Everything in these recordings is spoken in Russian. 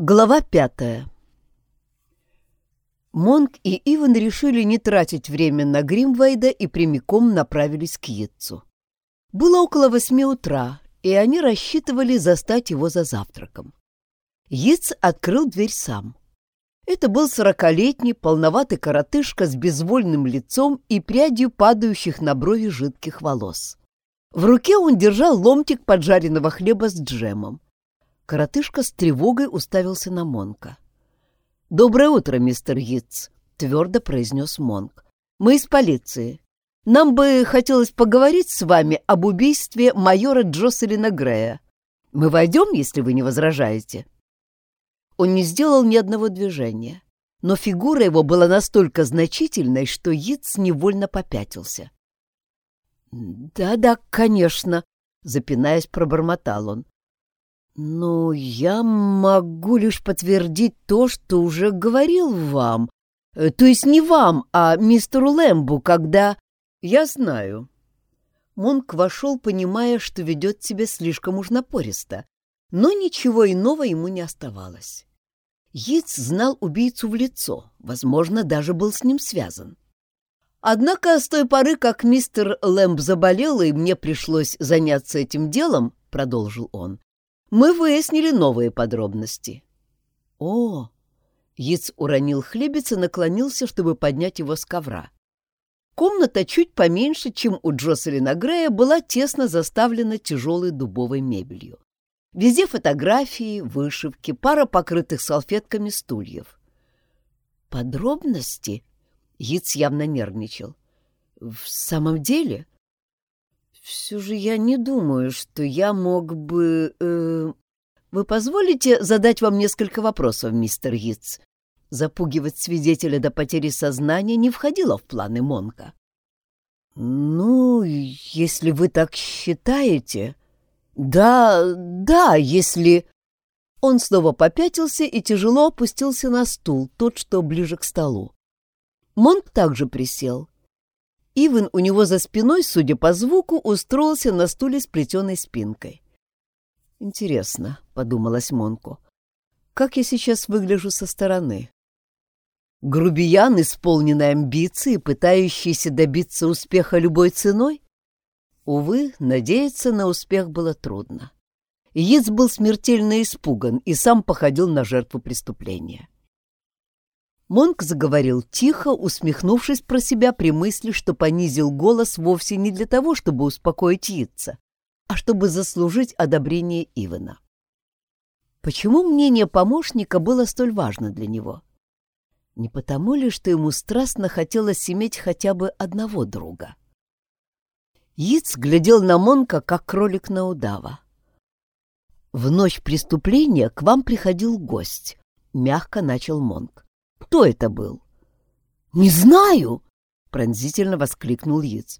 Глава пятая Монк и Иван решили не тратить время на Гримвайда и прямиком направились к Йитцу. Было около восьми утра, и они рассчитывали застать его за завтраком. Йитц открыл дверь сам. Это был сорокалетний, полноватый коротышка с безвольным лицом и прядью падающих на брови жидких волос. В руке он держал ломтик поджаренного хлеба с джемом. Коротышка с тревогой уставился на Монка. «Доброе утро, мистер Йитц», — твердо произнес Монк. «Мы из полиции. Нам бы хотелось поговорить с вами об убийстве майора Джоселина Грея. Мы войдем, если вы не возражаете?» Он не сделал ни одного движения, но фигура его была настолько значительной, что Йитц невольно попятился. «Да-да, конечно», — запинаясь, пробормотал он. «Ну, я могу лишь подтвердить то, что уже говорил вам. Э, то есть не вам, а мистеру Лэмбу, когда...» «Я знаю». Монк вошел, понимая, что ведет себя слишком уж напористо, но ничего иного ему не оставалось. Йитс знал убийцу в лицо, возможно, даже был с ним связан. Однако с той поры, как мистер Лэмб заболел, и мне пришлось заняться этим делом, — продолжил он, мы выяснили новые подробности. О! Яц уронил хлебец и наклонился, чтобы поднять его с ковра. Комната чуть поменьше, чем у Джоселина Грея, была тесно заставлена тяжелой дубовой мебелью. Везде фотографии, вышивки, пара покрытых салфетками стульев. «Подробности?» — Яц явно нервничал. «В самом деле?» «Все же я не думаю, что я мог бы...» э... «Вы позволите задать вам несколько вопросов, мистер Йитс?» Запугивать свидетеля до потери сознания не входило в планы Монка. «Ну, если вы так считаете...» «Да, да, если...» Он снова попятился и тяжело опустился на стул, тот, что ближе к столу. Монк также присел. Иван у него за спиной, судя по звуку, устроился на стуле с плетеной спинкой. «Интересно», — подумалась Монку, — «как я сейчас выгляжу со стороны?» Грубиян, исполненный амбиции, пытающийся добиться успеха любой ценой? Увы, надеяться на успех было трудно. Иец был смертельно испуган и сам походил на жертву преступления. Монк заговорил тихо, усмехнувшись про себя при мысли, что понизил голос вовсе не для того, чтобы успокоить Йитца, а чтобы заслужить одобрение Ивана. Почему мнение помощника было столь важно для него? Не потому ли, что ему страстно хотелось иметь хотя бы одного друга? Йитц глядел на Монка, как кролик на удава. «В ночь преступления к вам приходил гость», — мягко начал Монк. Кто это был? Не знаю, пронзительно воскликнул Яц.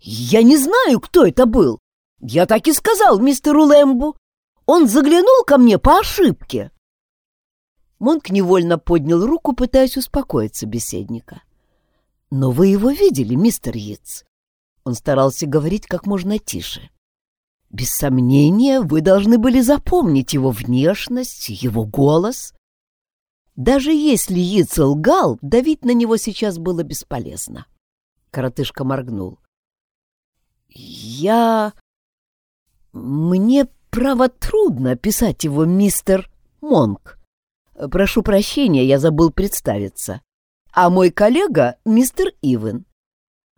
Я не знаю, кто это был. Я так и сказал мистеру Лэмбу. Он заглянул ко мне по ошибке. Монк невольно поднял руку, пытаясь успокоить собеседника. «Но вы его видели, мистер Йитс?» Он старался говорить как можно тише. «Без сомнения, вы должны были запомнить его внешность, его голос. Даже если Яц лгал, давить на него сейчас было бесполезно. Коротышка моргнул. «Я... Мне, право, трудно писать его, мистер Монк. Прошу прощения, я забыл представиться. А мой коллега — мистер Ивен.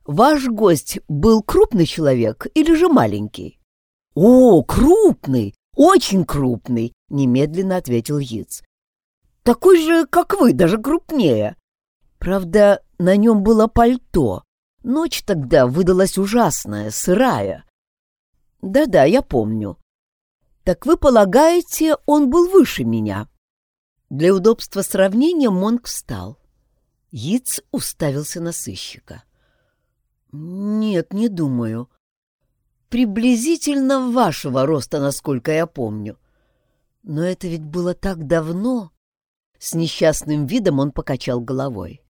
Ваш гость был крупный человек или же маленький?» «О, крупный! Очень крупный!» — немедленно ответил Яц. Такой же, как вы, даже крупнее. Правда, на нем было пальто. Ночь тогда выдалась ужасная, сырая. Да-да, я помню. Так вы полагаете, он был выше меня? Для удобства сравнения Монк встал. Яц уставился на сыщика. «Нет, не думаю. Приблизительно вашего роста, насколько я помню. Но это ведь было так давно. С несчастным видом он покачал головой.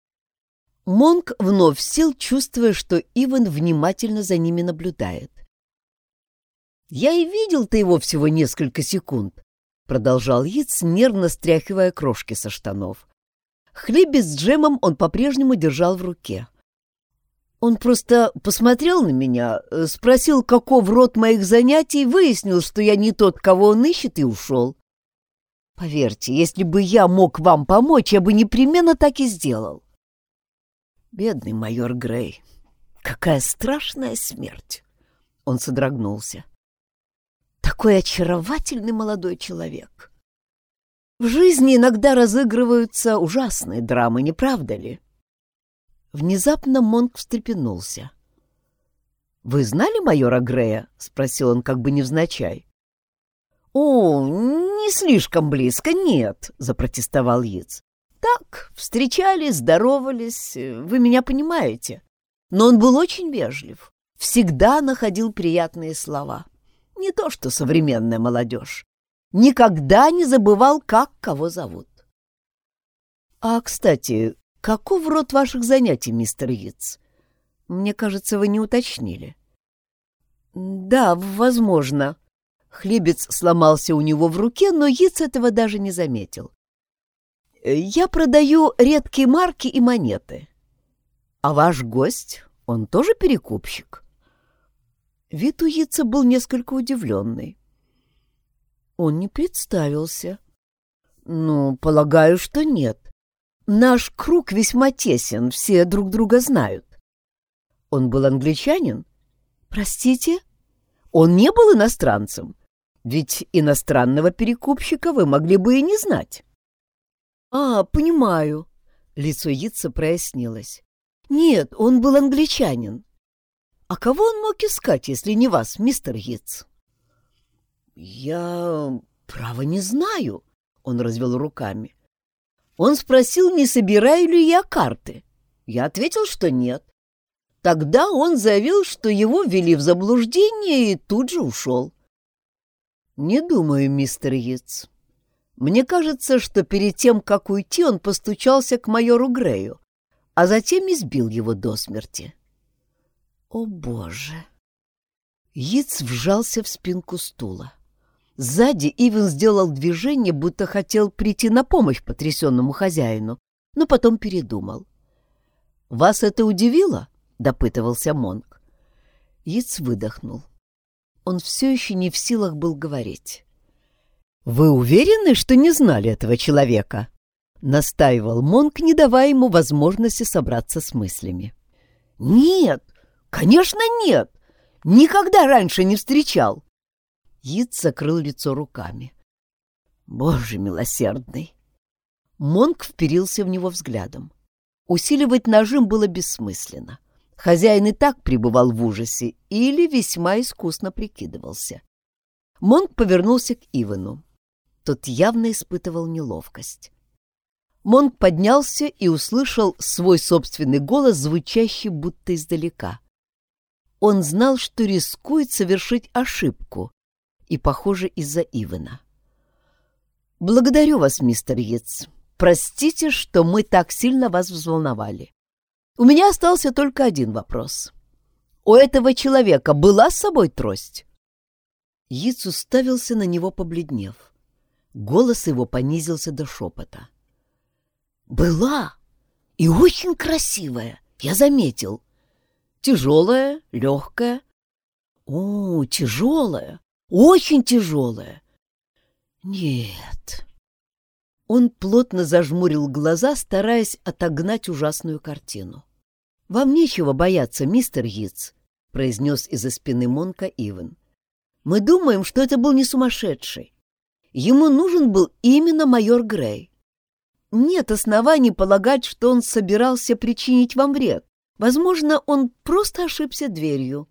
Монк вновь сел, чувствуя, что Иван внимательно за ними наблюдает. «Я и видел-то его всего несколько секунд», — продолжал Яц, нервно стряхивая крошки со штанов. Хлебец с джемом он по-прежнему держал в руке. Он просто посмотрел на меня, спросил, каков род моих занятий, выяснил, что я не тот, кого он ищет, и ушел. Поверьте, если бы я мог вам помочь, я бы непременно так и сделал. Бедный майор Грей, какая страшная смерть! Он содрогнулся. Такой очаровательный молодой человек. В жизни иногда разыгрываются ужасные драмы, не правда ли? Внезапно Монк встрепенулся. «Вы знали майора Грея?» — спросил он как бы невзначай. «О, не слишком близко, нет», — запротестовал Яц. «Так, встречались, здоровались, вы меня понимаете. Но он был очень вежлив, всегда находил приятные слова. Не то что современная молодежь. Никогда не забывал, как кого зовут. А, кстати, каков род ваших занятий, мистер Йитс? Мне кажется, вы не уточнили. Да, возможно. Хлебец сломался у него в руке, но Йитс этого даже не заметил. Я продаю редкие марки и монеты. А ваш гость, он тоже перекупщик? Вид у Яца был несколько удивленный. Он не представился. Ну, полагаю, что нет. Наш круг весьма тесен, все друг друга знают. Он был англичанин? Простите? Он не был иностранцем? Ведь иностранного перекупщика вы могли бы и не знать. А, понимаю. Лицо Яца прояснилось. Нет, он был англичанин. А кого он мог искать, если не вас, мистер Йитс? Я, право, не знаю, он развел руками. Он спросил, не собираю ли я карты. Я ответил, что нет. Тогда он заявил, что его ввели в заблуждение и тут же ушел. Не думаю, мистер Йитс. Мне кажется, что перед тем, как уйти, он постучался к майору Грею, а затем избил его до смерти. О, Боже! Яц вжался в спинку стула. Сзади Ивен сделал движение, будто хотел прийти на помощь потрясенному хозяину, но потом передумал. «Вас это удивило?» — допытывался Монк. Яц выдохнул. Он все еще не в силах был говорить. «Вы уверены, что не знали этого человека?» — настаивал Монк, не давая ему возможности собраться с мыслями. «Нет, «Конечно нет! Никогда раньше не встречал!» Йит закрыл лицо руками. «Боже милосердный!» Монк вперился в него взглядом. Усиливать нажим было бессмысленно. Хозяин и так пребывал в ужасе или весьма искусно прикидывался. Монк повернулся к Ивану. Тот явно испытывал неловкость. Монк поднялся и услышал свой собственный голос, звучащий будто издалека. Он знал, что рискует совершить ошибку, и, похоже, из-за Ивана. «Благодарю вас, мистер Йетс. Простите, что мы так сильно вас взволновали. У меня остался только один вопрос. У этого человека была с собой трость?» Йитс уставился на него, побледнев. Голос его понизился до шепота. «Была! И очень красивая, я заметил. Тяжелая, легкая. О, тяжелая, очень тяжелая. Нет. Он плотно зажмурил глаза, стараясь отогнать ужасную картину. «Вам нечего бояться, мистер Йитс», — произнес из-за спины Монка Иван. «Мы думаем, что это был не сумасшедший. Ему нужен был именно майор Грей. Нет оснований полагать, что он собирался причинить вам вред. Возможно, он просто ошибся дверью.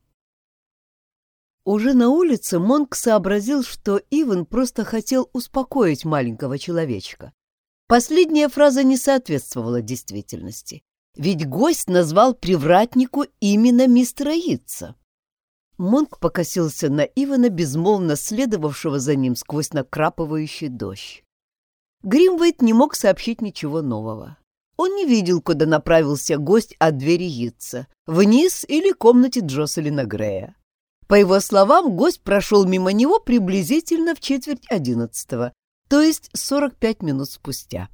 Уже на улице Монк сообразил, что Иван просто хотел успокоить маленького человечка. Последняя фраза не соответствовала действительности, ведь гость назвал привратнику именно мистера Итца. Монк покосился на Ивана, безмолвно следовавшего за ним сквозь накрапывающий дождь. Гримвейт не мог сообщить ничего нового. Он не видел, куда направился гость от двери Йитса, вниз или комнате Джоселина Грея. По его словам, гость прошел мимо него приблизительно в четверть одиннадцатого, то есть 45 минут спустя.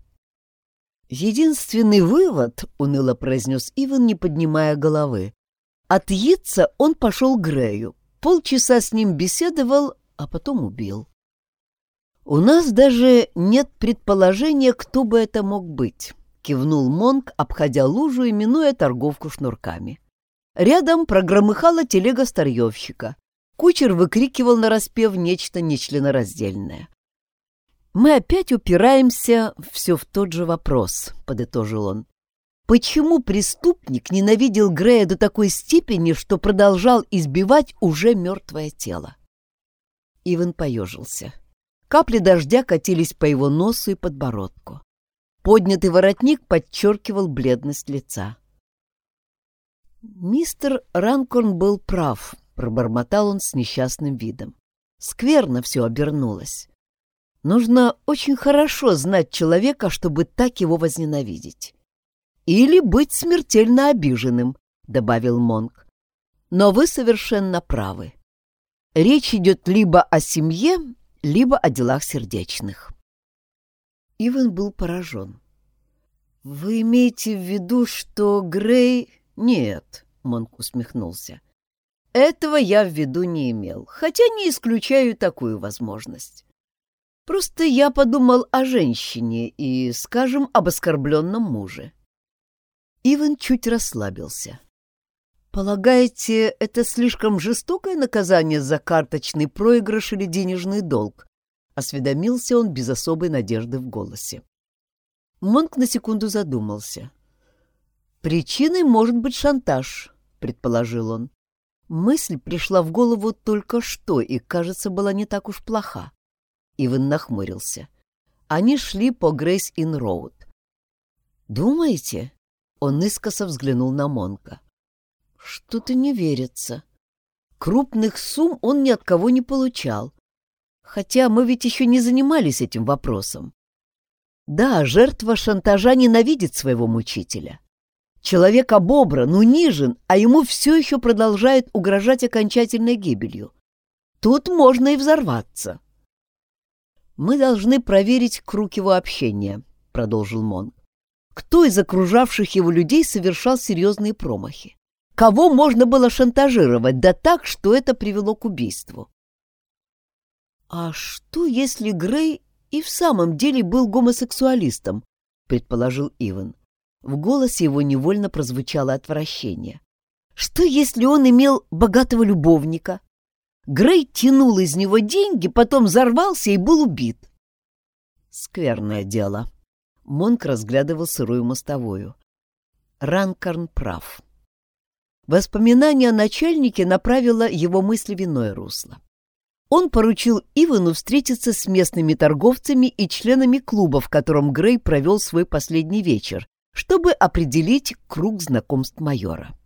«Единственный вывод», — уныло произнес Иван, не поднимая головы, — «от Йитса он пошел Грею, полчаса с ним беседовал, а потом убил». «У нас даже нет предположения, кто бы это мог быть», — кивнул Монк, обходя лужу и минуя торговку шнурками. Рядом прогромыхала телега старьевщика. Кучер выкрикивал нараспев нечто нечленораздельное. «Мы опять упираемся все в тот же вопрос», — подытожил он. «Почему преступник ненавидел Грея до такой степени, что продолжал избивать уже мертвое тело?» Иван поежился. Капли дождя катились по его носу и подбородку. Поднятый воротник подчеркивал бледность лица. Мистер Ранкорн был прав, — пробормотал он с несчастным видом. Скверно все обернулось. Нужно очень хорошо знать человека, чтобы так его возненавидеть. Или быть смертельно обиженным, — добавил Монк. Но вы совершенно правы. Речь идет либо о семье, либо о делах сердечных. Иван был поражен. «Вы имеете в виду, что Грей...» «Нет», — Монк усмехнулся. Этого я в виду не имел, хотя не исключаю такую возможность. Просто я подумал о женщине и, скажем, об оскорбленном муже. Иван чуть расслабился. «Полагаете, это слишком жестокое наказание за карточный проигрыш или денежный долг?» — осведомился он без особой надежды в голосе. Монк на секунду задумался. «Причиной может быть шантаж», — предположил он. Мысль пришла в голову только что и, кажется, была не так уж плоха. Иван нахмурился. Они шли по Грейс-Ин-Роуд. «Думаете?» — он искоса взглянул на Монка. «Что-то не верится. Крупных сумм он ни от кого не получал. Хотя мы ведь еще не занимались этим вопросом. Да, жертва шантажа ненавидит своего мучителя. Человек обобран, унижен, а ему все еще продолжает угрожать окончательной гибелью. Тут можно и взорваться. «Мы должны проверить круг его общения», — продолжил Монг. «Кто из окружавших его людей совершал серьезные промахи? Кого можно было шантажировать, да так, что это привело к убийству?» «А что, если Грей и в самом деле был гомосексуалистом?» — предположил Иван. В голосе его невольно прозвучало отвращение. Что, если он имел богатого любовника? Грей тянул из него деньги, потом взорвался и был убит. Скверное дело. Монк разглядывал сырую мостовую. Ранкарн прав. Воспоминание о начальнике направило его мысли в иное русло. Он поручил Ивану встретиться с местными торговцами и членами клуба, в котором Грей провел свой последний вечер, чтобы определить круг знакомств майора.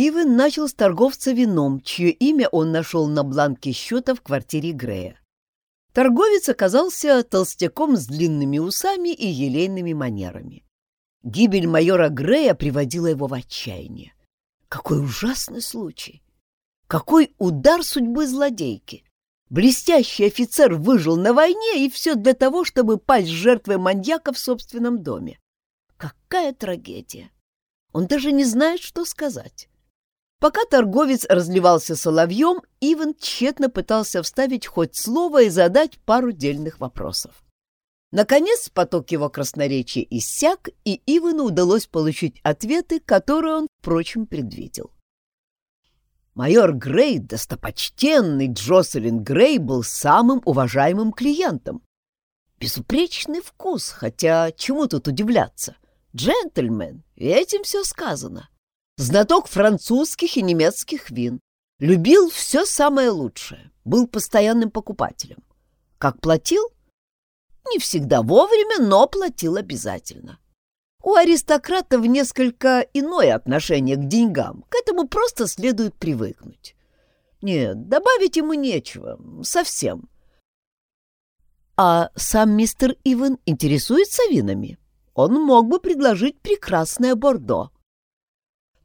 Ивен начал с торговца вином, чье имя он нашел на бланке счета в квартире Грея. Торговец оказался толстяком с длинными усами и елейными манерами. Гибель майора Грея приводила его в отчаяние. Какой ужасный случай! Какой удар судьбы злодейки! Блестящий офицер выжил на войне, и все для того, чтобы пасть жертвой маньяка в собственном доме. Какая трагедия! Он даже не знает, что сказать. Пока торговец разливался соловьем, Иван тщетно пытался вставить хоть слово и задать пару дельных вопросов. Наконец поток его красноречия иссяк, и Ивану удалось получить ответы, которые он, впрочем, предвидел. Майор Грей, достопочтенный Джоселин Грей, был самым уважаемым клиентом. Безупречный вкус, хотя чему тут удивляться — Джентльмен, этим все сказано. Знаток французских и немецких вин. Любил все самое лучшее. Был постоянным покупателем. Как платил? Не всегда вовремя, но платил обязательно. У аристократов несколько иное отношение к деньгам. К этому просто следует привыкнуть. Нет, добавить ему нечего. Совсем. А сам мистер Иван интересуется винами? он мог бы предложить прекрасное бордо.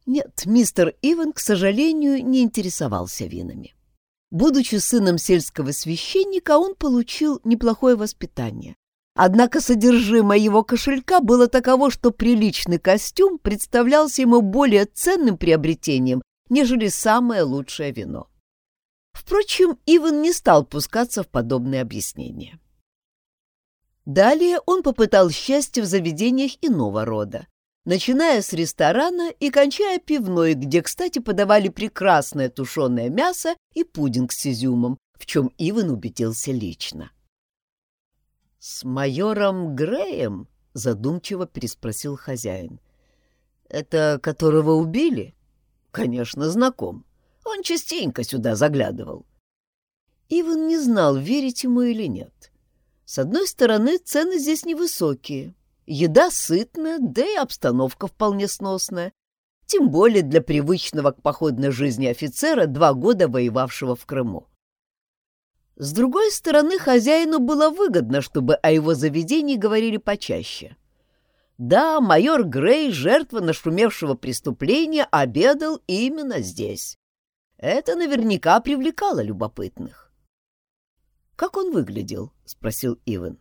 Нет, мистер Иван, к сожалению, не интересовался винами. Будучи сыном сельского священника, он получил неплохое воспитание. Однако содержимое его кошелька было таково, что приличный костюм представлялся ему более ценным приобретением, нежели самое лучшее вино. Впрочем, Иван не стал пускаться в подобные объяснения. Далее он попытал счастье в заведениях иного рода начиная с ресторана и кончая пивной, где, кстати, подавали прекрасное тушеное мясо и пудинг с изюмом, в чем Иван убедился лично. «С майором Греем?» — задумчиво переспросил хозяин. «Это которого убили?» «Конечно, знаком. Он частенько сюда заглядывал». Иван не знал, верить ему или нет. С одной стороны, цены здесь невысокие, Еда сытная, да и обстановка вполне сносная. Тем более для привычного к походной жизни офицера, два года воевавшего в Крыму. С другой стороны, хозяину было выгодно, чтобы о его заведении говорили почаще. Да, майор Грей, жертва нашумевшего преступления, обедал именно здесь. Это наверняка привлекало любопытных. «Как он выглядел?» — спросил Иван.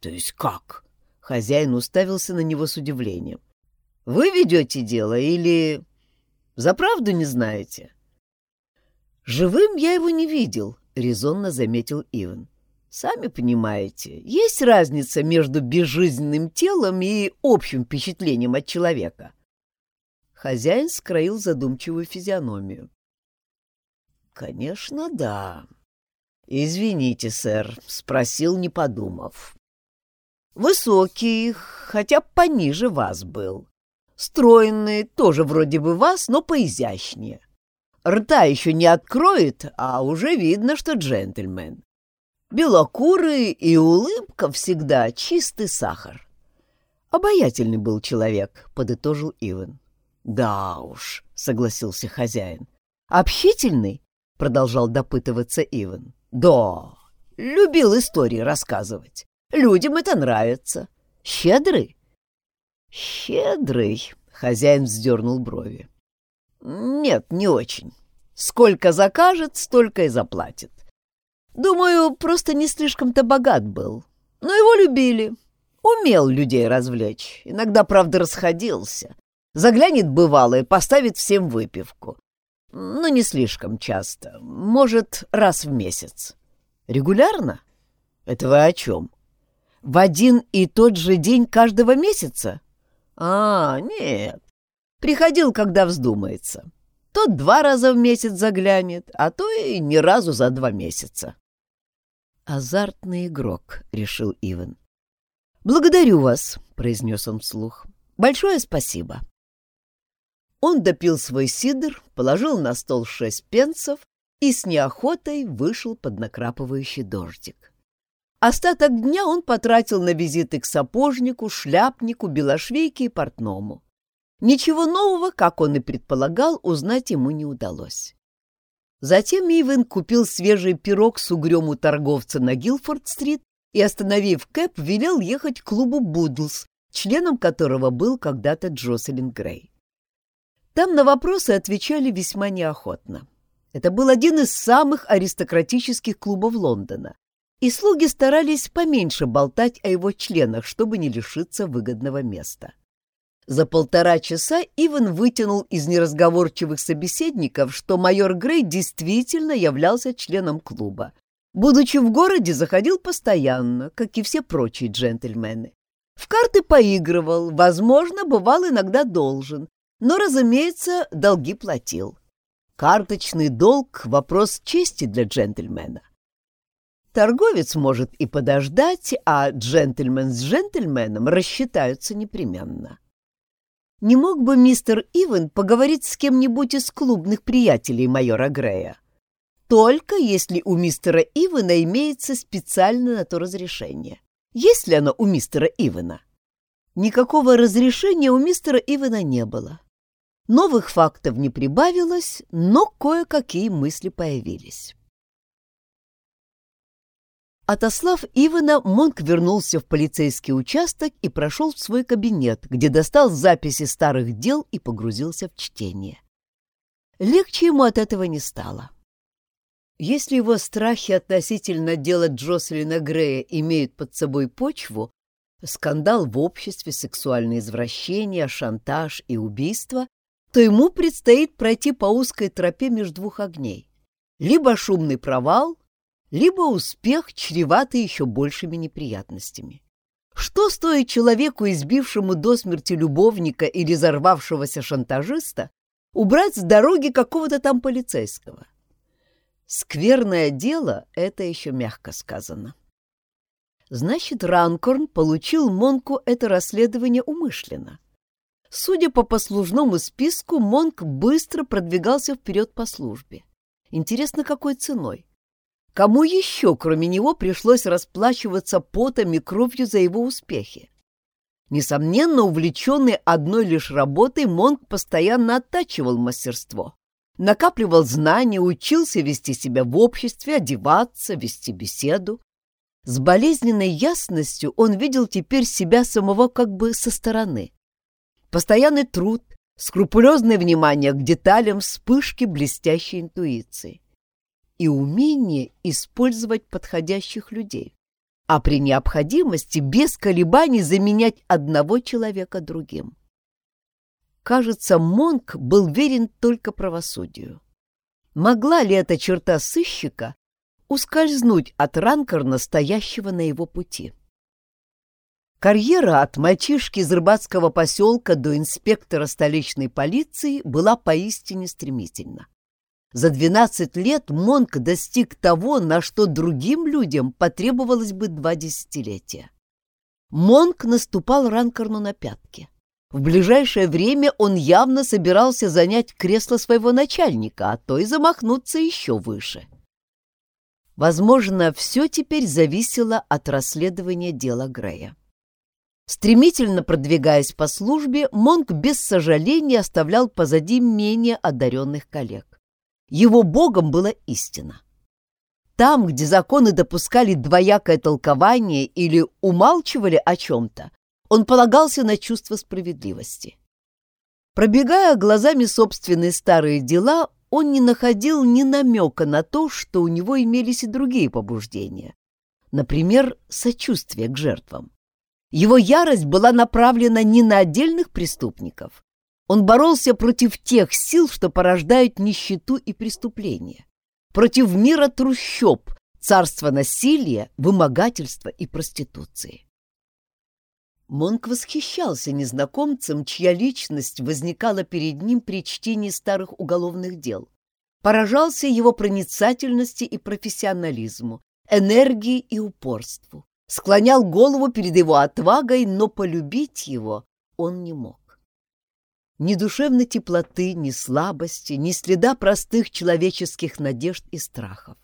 «То есть как?» Хозяин уставился на него с удивлением. «Вы ведете дело или... за правду не знаете?» «Живым я его не видел», — резонно заметил Иван. «Сами понимаете, есть разница между безжизненным телом и общим впечатлением от человека». Хозяин скроил задумчивую физиономию. «Конечно, да. Извините, сэр, спросил, не подумав. Высокий, хотя пониже вас был. Стройный, тоже вроде бы вас, но поизящнее. Рта еще не откроет, а уже видно, что джентльмен. Белокурый и улыбка всегда чистый сахар. Обаятельный был человек, подытожил Иван. Да уж, согласился хозяин. Общительный? Продолжал допытываться Иван. Да, любил истории рассказывать. Людям это нравится. Щедрый? Щедрый, хозяин вздернул брови. Нет, не очень. Сколько закажет, столько и заплатит. Думаю, просто не слишком-то богат был. Но его любили. Умел людей развлечь. Иногда, правда, расходился. Заглянет бывало и поставит всем выпивку. Но не слишком часто. Может, раз в месяц. Регулярно? Это вы о чем? В один и тот же день каждого месяца? А, нет. Приходил, когда вздумается. Тот два раза в месяц заглянет, а то и ни разу за два месяца. «Азартный игрок», — решил Иван. «Благодарю вас», — произнес он вслух. «Большое спасибо». Он допил свой сидр, положил на стол шесть пенсов и с неохотой вышел под накрапывающий дождик. Остаток дня он потратил на визиты к сапожнику, шляпнику, белошвейке и портному. Ничего нового, как он и предполагал, узнать ему не удалось. Затем Ивен купил свежий пирог с угрём у торговца на Гилфорд-стрит и, остановив Кэп, велел ехать к клубу «Будлс», членом которого был когда-то Джоселин Грей. Там на вопросы отвечали весьма неохотно. Это был один из самых аристократических клубов Лондона, и слуги старались поменьше болтать о его членах, чтобы не лишиться выгодного места. За полтора часа Иван вытянул из неразговорчивых собеседников, что майор Грей действительно являлся членом клуба. Будучи в городе, заходил постоянно, как и все прочие джентльмены. В карты поигрывал, возможно, бывал иногда должен, но, разумеется, долги платил. Карточный долг — вопрос чести для джентльмена. Торговец может и подождать, а джентльмен с джентльменом рассчитаются непременно. Не мог бы мистер Иван поговорить с кем-нибудь из клубных приятелей майора Грея? Только если у мистера Ивана имеется специальное на то разрешение. Есть ли оно у мистера Ивана? Никакого разрешения у мистера Ивана не было. Новых фактов не прибавилось, но кое-какие мысли появились. Отослав Ивана, Монк вернулся в полицейский участок и прошел в свой кабинет, где достал записи старых дел и погрузился в чтение. Легче ему от этого не стало. Если его страхи относительно дела Джоселина Грея имеют под собой почву, скандал в обществе, сексуальные извращения, шантаж и убийство, то ему предстоит пройти по узкой тропе между двух огней. Либо шумный провал, либо успех, чреватый еще большими неприятностями. Что стоит человеку, избившему до смерти любовника или взорвавшегося шантажиста, убрать с дороги какого-то там полицейского? Скверное дело — это еще мягко сказано. Значит, Ранкорн получил Монку это расследование умышленно. Судя по послужному списку, Монк быстро продвигался вперед по службе. Интересно, какой ценой? Кому еще, кроме него, пришлось расплачиваться потом и кровью за его успехи? Несомненно, увлеченный одной лишь работой, Монк постоянно оттачивал мастерство. Накапливал знания, учился вести себя в обществе, одеваться, вести беседу. С болезненной ясностью он видел теперь себя самого как бы со стороны. Постоянный труд, скрупулезное внимание к деталям, вспышки блестящей интуиции и умение использовать подходящих людей, а при необходимости без колебаний заменять одного человека другим. Кажется, Монк был верен только правосудию. Могла ли эта черта сыщика ускользнуть от ранкорна, стоящего на его пути? Карьера от мальчишки из рыбацкого поселка до инспектора столичной полиции была поистине стремительна. За 12 лет Монк достиг того, на что другим людям потребовалось бы два десятилетия. Монк наступал Ранкорну на пятки. В ближайшее время он явно собирался занять кресло своего начальника, а то и замахнуться еще выше. Возможно, все теперь зависело от расследования дела Грея. Стремительно продвигаясь по службе, Монк без сожаления оставлял позади менее одаренных коллег. Его богом была истина. Там, где законы допускали двоякое толкование или умалчивали о чем-то, он полагался на чувство справедливости. Пробегая глазами собственные старые дела, он не находил ни намека на то, что у него имелись и другие побуждения. Например, сочувствие к жертвам. Его ярость была направлена не на отдельных преступников. Он боролся против тех сил, что порождают нищету и преступления. Против мира трущоб, царства насилия, вымогательства и проституции. Монк восхищался незнакомцем, чья личность возникала перед ним при чтении старых уголовных дел. Поражался его проницательности и профессионализму, энергии и упорству. Склонял голову перед его отвагой, но полюбить его он не мог. Ни душевной теплоты, ни слабости, ни следа простых человеческих надежд и страхов.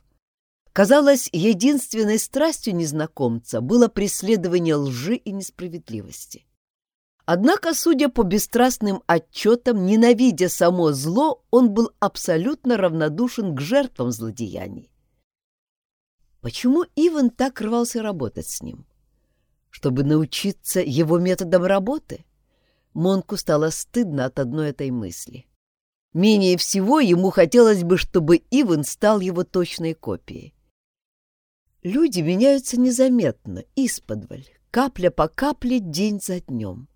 Казалось, единственной страстью незнакомца было преследование лжи и несправедливости. Однако, судя по бесстрастным отчетам, ненавидя само зло, он был абсолютно равнодушен к жертвам злодеяний. Почему Иван так рвался работать с ним? Чтобы научиться его методам работы? Монку стало стыдно от одной этой мысли. Менее всего ему хотелось бы, чтобы Иван стал его точной копией. Люди меняются незаметно, исподволь, капля по капле, день за днем.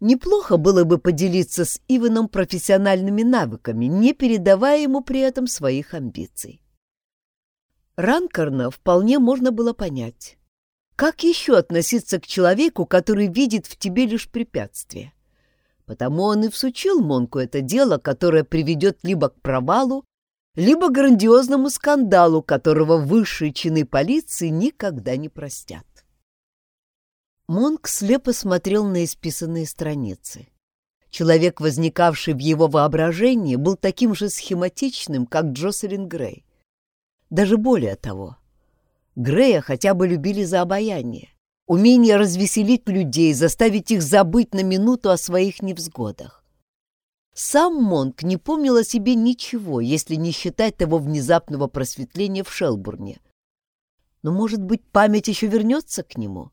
Неплохо было бы поделиться с Иваном профессиональными навыками, не передавая ему при этом своих амбиций. Ранкорна вполне можно было понять. Как еще относиться к человеку, который видит в тебе лишь препятствие? Потому он и всучил Монку это дело, которое приведет либо к провалу, либо грандиозному скандалу, которого высшие чины полиции никогда не простят. Монк слепо смотрел на исписанные страницы. Человек, возникавший в его воображении, был таким же схематичным, как Джоселин Грей. Даже более того. Грея хотя бы любили за обаяние, умение развеселить людей, заставить их забыть на минуту о своих невзгодах. Сам Монк не помнил о себе ничего, если не считать того внезапного просветления в Шелбурне. Но, может быть, память еще вернется к нему?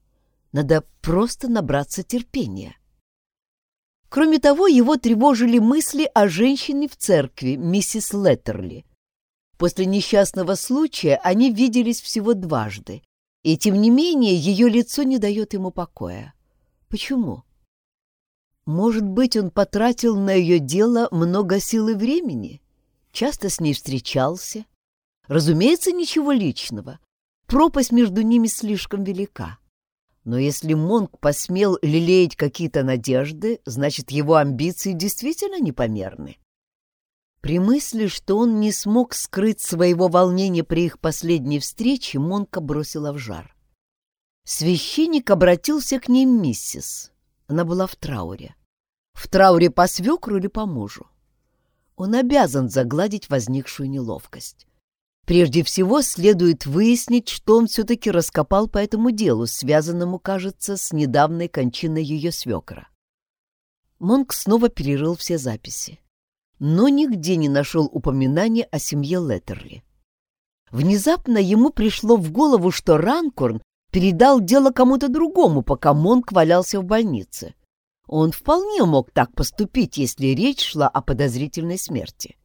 Надо просто набраться терпения. Кроме того, его тревожили мысли о женщине в церкви, миссис Леттерли. После несчастного случая они виделись всего дважды, и тем не менее ее лицо не дает ему покоя. Почему? Может быть, он потратил на ее дело много сил и времени? Часто с ней встречался? Разумеется, ничего личного. Пропасть между ними слишком велика. Но если Монк посмел лелеять какие-то надежды, значит, его амбиции действительно непомерны. При мысли, что он не смог скрыть своего волнения при их последней встрече, Монка бросила в жар. Священник обратился к ней миссис. Она была в трауре. В трауре по свекру или по мужу. Он обязан загладить возникшую неловкость. Прежде всего следует выяснить, что он все-таки раскопал по этому делу, связанному, кажется, с недавней кончиной ее свекра. Монк снова перерыл все записи, но нигде не нашел упоминания о семье Леттерли. Внезапно ему пришло в голову, что Ранкорн передал дело кому-то другому, пока Монк валялся в больнице. Он вполне мог так поступить, если речь шла о подозрительной смерти.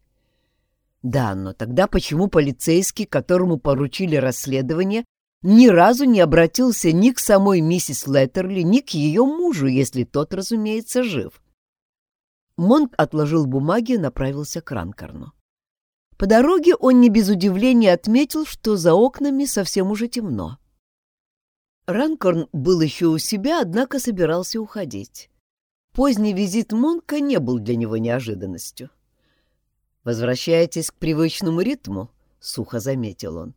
Да, но тогда почему полицейский, которому поручили расследование, ни разу не обратился ни к самой миссис Леттерли, ни к ее мужу, если тот, разумеется, жив? Монк отложил бумаги и направился к Ранкорну. По дороге он не без удивления отметил, что за окнами совсем уже темно. Ранкорн был еще у себя, однако собирался уходить. Поздний визит Монка не был для него неожиданностью. «Возвращаетесь к привычному ритму?» — сухо заметил он.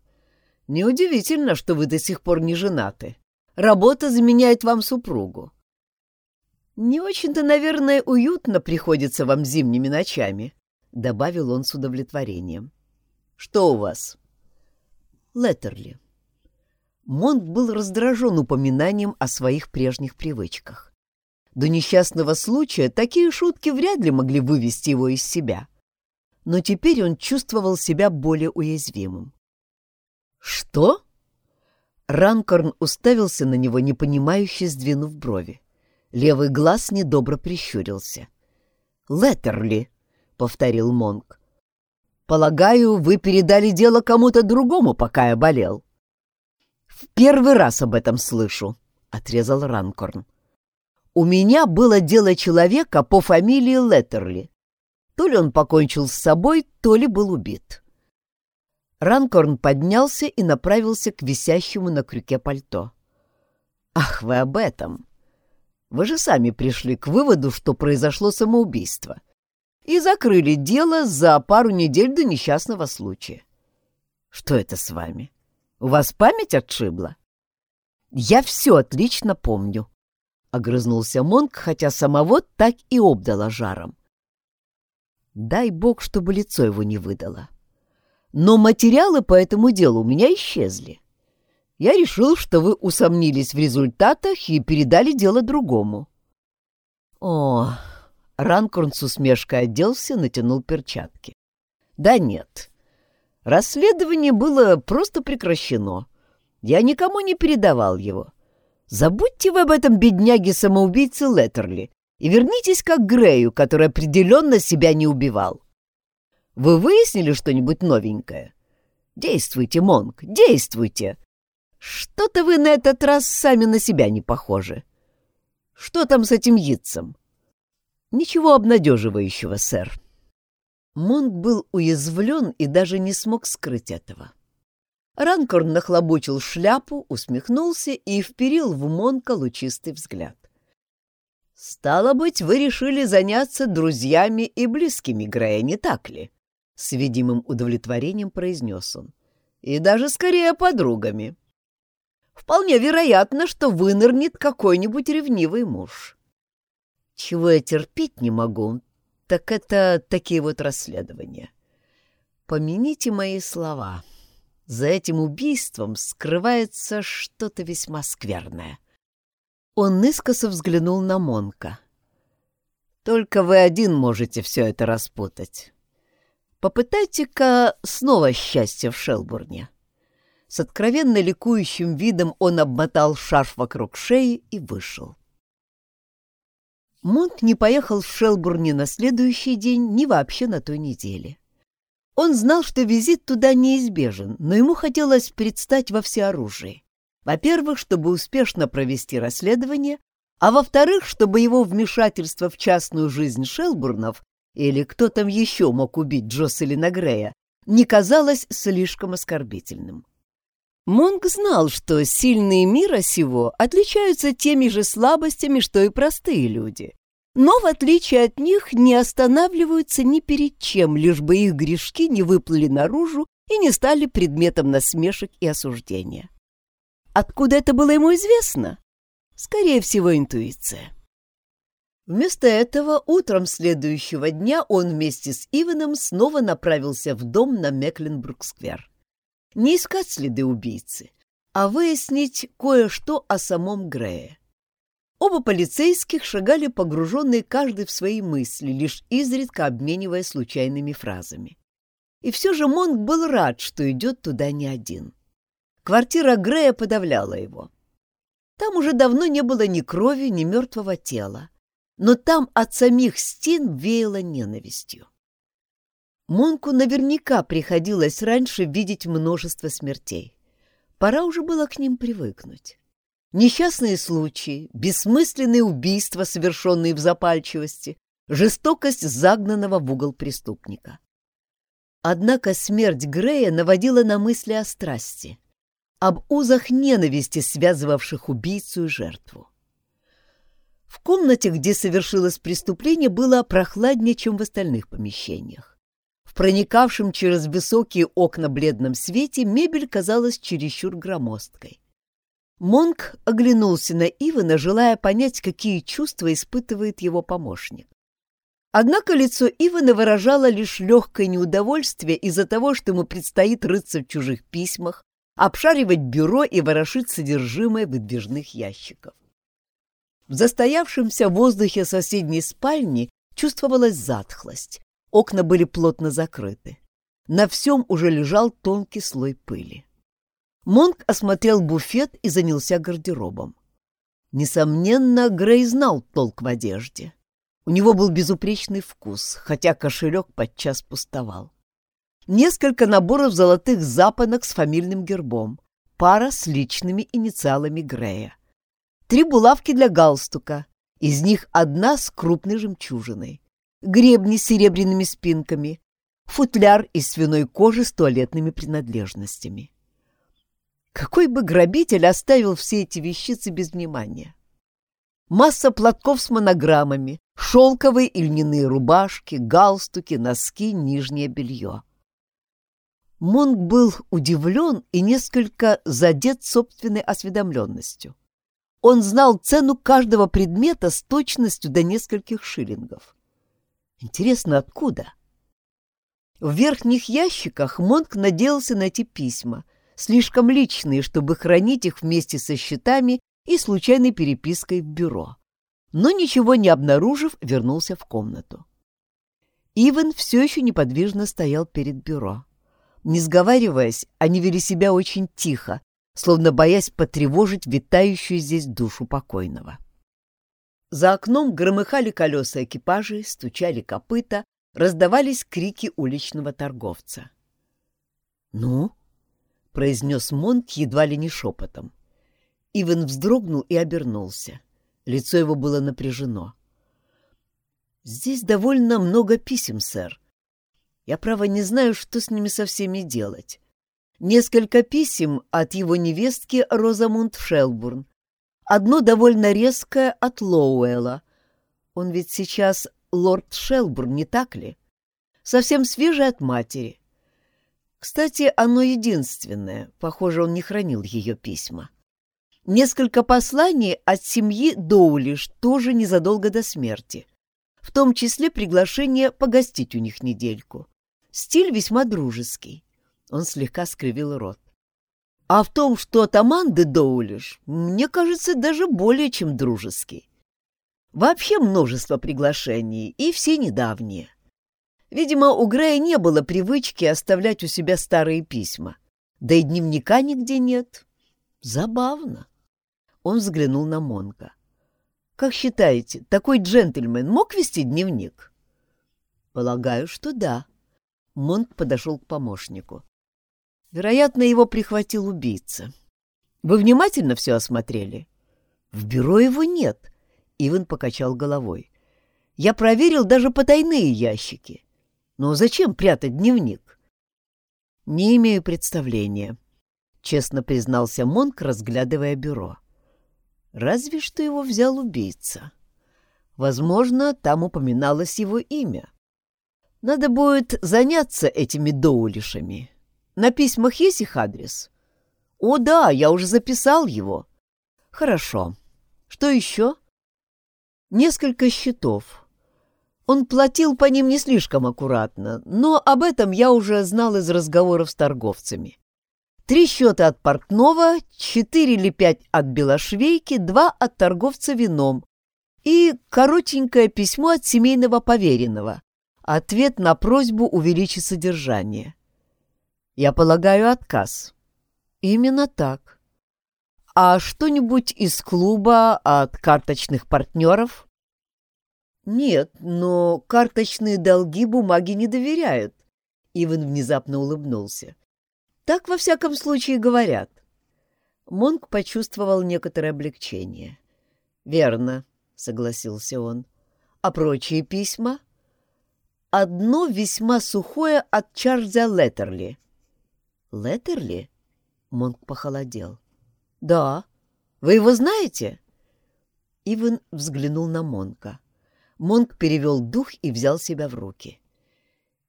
«Неудивительно, что вы до сих пор не женаты. Работа заменяет вам супругу». «Не очень-то, наверное, уютно приходится вам зимними ночами», — добавил он с удовлетворением. «Что у вас?» «Леттерли». Монт был раздражен упоминанием о своих прежних привычках. До несчастного случая такие шутки вряд ли могли вывести его из себя но теперь он чувствовал себя более уязвимым. «Что?» Ранкорн уставился на него, непонимающе сдвинув брови. Левый глаз недобро прищурился. «Леттерли», — повторил Монк. «Полагаю, вы передали дело кому-то другому, пока я болел». «В первый раз об этом слышу», — отрезал Ранкорн. «У меня было дело человека по фамилии Леттерли. То ли он покончил с собой, то ли был убит. Ранкорн поднялся и направился к висящему на крюке пальто. «Ах, вы об этом! Вы же сами пришли к выводу, что произошло самоубийство, и закрыли дело за пару недель до несчастного случая. Что это с вами? У вас память отшибла?» «Я все отлично помню», — огрызнулся Монк, хотя самого так и обдало жаром. Дай бог, чтобы лицо его не выдало. Но материалы по этому делу у меня исчезли. Я решил, что вы усомнились в результатах и передали дело другому. О, Ранкорн с усмешкой оделся, натянул перчатки. Да нет. Расследование было просто прекращено. Я никому не передавал его. Забудьте вы об этом бедняге-самоубийце Леттерли и вернитесь как Грею, который определенно себя не убивал. Вы выяснили что-нибудь новенькое? Действуйте, Монк, действуйте. Что-то вы на этот раз сами на себя не похожи. Что там с этим яйцем? Ничего обнадеживающего, сэр. Монк был уязвлен и даже не смог скрыть этого. Ранкорн нахлобучил шляпу, усмехнулся и вперил в Монка лучистый взгляд. «Стало быть, вы решили заняться друзьями и близкими Грея, не так ли?» С видимым удовлетворением произнес он. «И даже скорее подругами. Вполне вероятно, что вынырнет какой-нибудь ревнивый муж. Чего я терпеть не могу, так это такие вот расследования. Помяните мои слова. За этим убийством скрывается что-то весьма скверное». Он искоса взглянул на Монка. «Только вы один можете все это распутать. Попытайте-ка снова счастье в Шелбурне». С откровенно ликующим видом он обмотал шарф вокруг шеи и вышел. Монк не поехал в Шелбурне на следующий день, ни вообще на той неделе. Он знал, что визит туда неизбежен, но ему хотелось предстать во всеоружии. Во-первых, чтобы успешно провести расследование, а во-вторых, чтобы его вмешательство в частную жизнь Шелбурнов или кто там еще мог убить Джоселина Грея, не казалось слишком оскорбительным. Монг знал, что сильные мира сего отличаются теми же слабостями, что и простые люди, но, в отличие от них, не останавливаются ни перед чем, лишь бы их грешки не выплыли наружу и не стали предметом насмешек и осуждения. Откуда это было ему известно? Скорее всего, интуиция. Вместо этого утром следующего дня он вместе с Иваном снова направился в дом на Мекленбург-сквер. Не искать следы убийцы, а выяснить кое-что о самом Грее. Оба полицейских шагали погруженные каждый в свои мысли, лишь изредка обменивая случайными фразами. И все же Монг был рад, что идет туда не один. Квартира Грея подавляла его. Там уже давно не было ни крови, ни мертвого тела, но там от самих стен веяло ненавистью. Монку наверняка приходилось раньше видеть множество смертей. Пора уже было к ним привыкнуть. Несчастные случаи, бессмысленные убийства, совершенные в запальчивости, жестокость загнанного в угол преступника. Однако смерть Грея наводила на мысли о страсти — об узах ненависти, связывавших убийцу и жертву. В комнате, где совершилось преступление, было прохладнее, чем в остальных помещениях. Проникавшем через высокие окна бледном свете мебель казалась чересчур громоздкой. Монк оглянулся на Ивана, желая понять, какие чувства испытывает его помощник. Однако лицо Ивана выражало лишь легкое неудовольствие из-за того, что ему предстоит рыться в чужих письмах, обшаривать бюро и ворошить содержимое выдвижных ящиков. В застоявшемся воздухе соседней спальни чувствовалась затхлость. Окна были плотно закрыты. На всем уже лежал тонкий слой пыли. Монк осмотрел буфет и занялся гардеробом. Несомненно, Грей знал толк в одежде. У него был безупречный вкус, хотя кошелек подчас пустовал несколько наборов золотых запонок с фамильным гербом, пара с личными инициалами Грея, три булавки для галстука, из них одна с крупной жемчужиной, гребни с серебряными спинками, футляр из свиной кожи с туалетными принадлежностями. Какой бы грабитель оставил все эти вещицы без внимания? Масса платков с монограммами, шелковые и льняные рубашки, галстуки, носки, нижнее белье. Монг был удивлен и несколько задет собственной осведомленностью. Он знал цену каждого предмета с точностью до нескольких шиллингов. Интересно, откуда? В верхних ящиках Монг надеялся найти письма, слишком личные, чтобы хранить их вместе со счетами и случайной перепиской в бюро. Но ничего не обнаружив, вернулся в комнату. Иван все еще неподвижно стоял перед бюро. Не сговариваясь, они вели себя очень тихо, словно боясь потревожить витающую здесь душу покойного. За окном громыхали колеса экипажей, стучали копыта, раздавались крики уличного торговца. «Ну?» — произнес Монк едва ли не шепотом. Иван вздрогнул и обернулся. Лицо его было напряжено. «Здесь довольно много писем, сэр. Я, право, не знаю, что с ними со всеми делать. Несколько писем от его невестки Розамунд Шелбурн. Одно довольно резкое от Лоуэлла. Он ведь сейчас лорд Шелбурн, не так ли? Совсем свежее от матери. Кстати, оно единственное. Похоже, он не хранил ее письма. Несколько посланий от семьи Доулиш тоже незадолго до смерти. В том числе приглашение погостить у них недельку. Стиль весьма дружеский. Он слегка скривил рот. А в том, что от Аманды Доулиш, мне кажется, даже более чем дружеский. Вообще множество приглашений, и все недавние. Видимо, у Грея не было привычки оставлять у себя старые письма. Да и дневника нигде нет. Забавно. Он взглянул на Монка. «Как считаете, такой джентльмен мог вести дневник?» «Полагаю, что да», Монк подошел к помощнику. Вероятно, его прихватил убийца. Вы внимательно все осмотрели? В бюро его нет. Иван покачал головой. Я проверил даже потайные ящики. Но зачем прятать дневник? Не имею представления, честно признался Монк, разглядывая бюро. Разве что его взял убийца. Возможно, там упоминалось его имя. Надо будет заняться этими доулишами. На письмах есть их адрес? О, да, я уже записал его. Хорошо. Что еще? Несколько счетов. Он платил по ним не слишком аккуратно, но об этом я уже знал из разговоров с торговцами. Три счета от портного, четыре или пять от белошвейки, два от торговца вином и коротенькое письмо от семейного поверенного, ответ на просьбу увеличить содержание. Я полагаю, отказ. Именно так. А что-нибудь из клуба от карточных партнеров? Нет, но карточные долги бумаги не доверяют. Иван внезапно улыбнулся. Так во всяком случае говорят. Монк почувствовал некоторое облегчение. Верно, согласился он. А прочие письма? Одно весьма сухое от Чарльза Леттерли. Леттерли? Монк похолодел. «Да. Вы его знаете?» Иван взглянул на Монка. Монк перевел дух и взял себя в руки.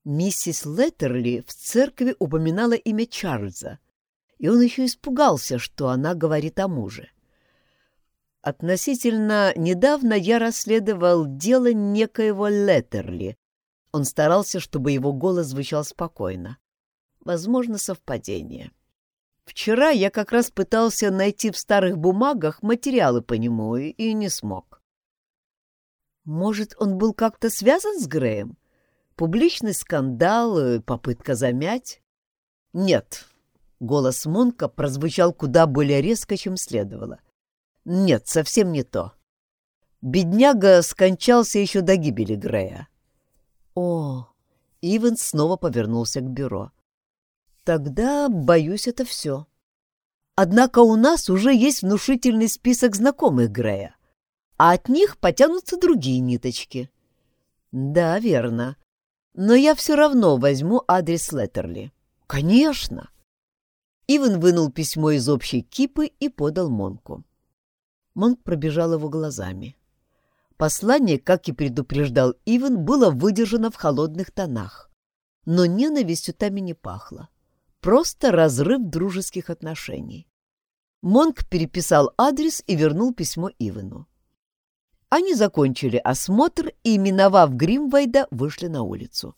Миссис Леттерли в церкви упоминала имя Чарльза, и он еще испугался, что она говорит о муже. Относительно недавно я расследовал дело некоего Леттерли. Он старался, чтобы его голос звучал спокойно. Возможно, совпадение. — Вчера я как раз пытался найти в старых бумагах материалы по нему и, не смог. Может, он был как-то связан с Греем? Публичный скандал, э, попытка замять? Нет. Голос Монка прозвучал куда более резко, чем следовало. Нет, совсем не то. Бедняга скончался еще до гибели Грея. О, Иван снова повернулся к бюро. Тогда, боюсь, это все. Однако у нас уже есть внушительный список знакомых Грея, а от них потянутся другие ниточки. Да, верно. Но я все равно возьму адрес Леттерли. Конечно. Иван вынул письмо из общей кипы и подал Монку. Монк пробежал его глазами. Послание, как и предупреждал Иван, было выдержано в холодных тонах, но ненавистью там и не пахло. Просто разрыв дружеских отношений. Монк переписал адрес и вернул письмо Ивану. Они закончили осмотр и, миновав Гримвайда, вышли на улицу.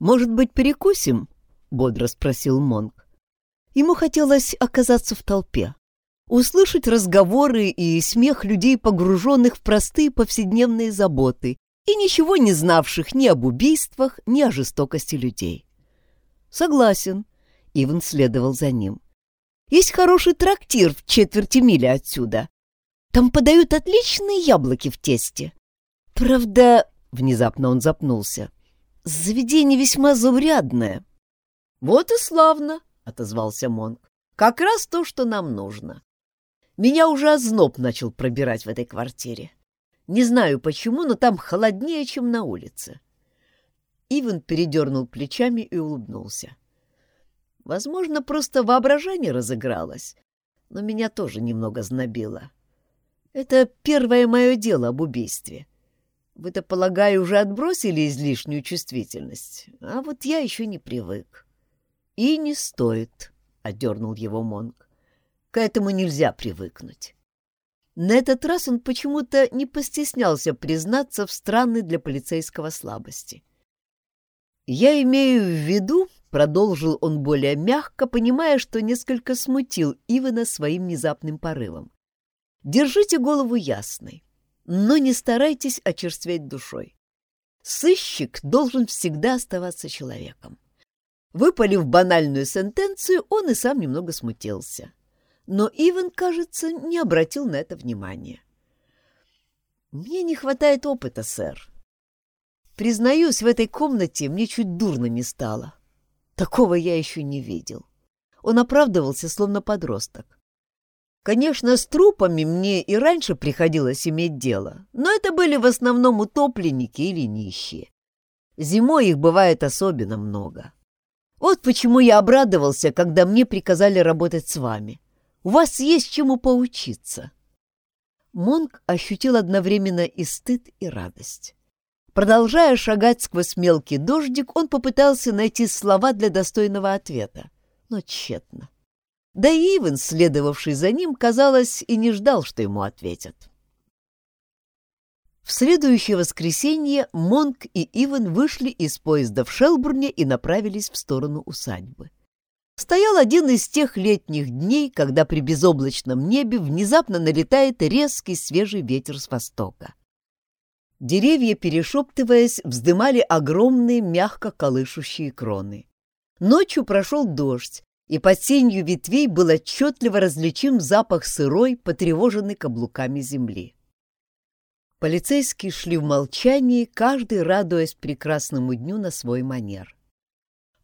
«Может быть, перекусим?» — бодро спросил Монк. Ему хотелось оказаться в толпе, услышать разговоры и смех людей, погруженных в простые повседневные заботы и ничего не знавших ни об убийствах, ни о жестокости людей. «Согласен», Иван следовал за ним. «Есть хороший трактир в четверти мили отсюда. Там подают отличные яблоки в тесте. Правда...» — внезапно он запнулся. «Заведение весьма заурядное». «Вот и славно», — отозвался Монк. «Как раз то, что нам нужно. Меня уже озноб начал пробирать в этой квартире. Не знаю почему, но там холоднее, чем на улице». Иван передернул плечами и улыбнулся. Возможно, просто воображение разыгралось, но меня тоже немного знобило. Это первое мое дело об убийстве. Вы-то, полагаю, уже отбросили излишнюю чувствительность, а вот я еще не привык. — И не стоит, — отдернул его Монг. — К этому нельзя привыкнуть. На этот раз он почему-то не постеснялся признаться в странной для полицейского слабости. Я имею в виду, Продолжил он более мягко, понимая, что несколько смутил Ивана своим внезапным порывом. «Держите голову ясной, но не старайтесь очерстветь душой. Сыщик должен всегда оставаться человеком». Выпалив банальную сентенцию, он и сам немного смутился. Но Иван, кажется, не обратил на это внимания. «Мне не хватает опыта, сэр. Признаюсь, в этой комнате мне чуть дурно не стало. Такого я еще не видел. Он оправдывался, словно подросток. Конечно, с трупами мне и раньше приходилось иметь дело, но это были в основном утопленники или нищие. Зимой их бывает особенно много. Вот почему я обрадовался, когда мне приказали работать с вами. У вас есть чему поучиться. Монк ощутил одновременно и стыд, и радость. Продолжая шагать сквозь мелкий дождик, он попытался найти слова для достойного ответа, но тщетно. Да и Иван, следовавший за ним, казалось, и не ждал, что ему ответят. В следующее воскресенье Монк и Иван вышли из поезда в Шелбурне и направились в сторону усадьбы. Стоял один из тех летних дней, когда при безоблачном небе внезапно налетает резкий свежий ветер с востока. Деревья, перешептываясь, вздымали огромные мягко колышущие кроны. Ночью прошел дождь, и под сенью ветвей был отчетливо различим запах сырой, потревоженной каблуками земли. Полицейские шли в молчании, каждый радуясь прекрасному дню на свой манер.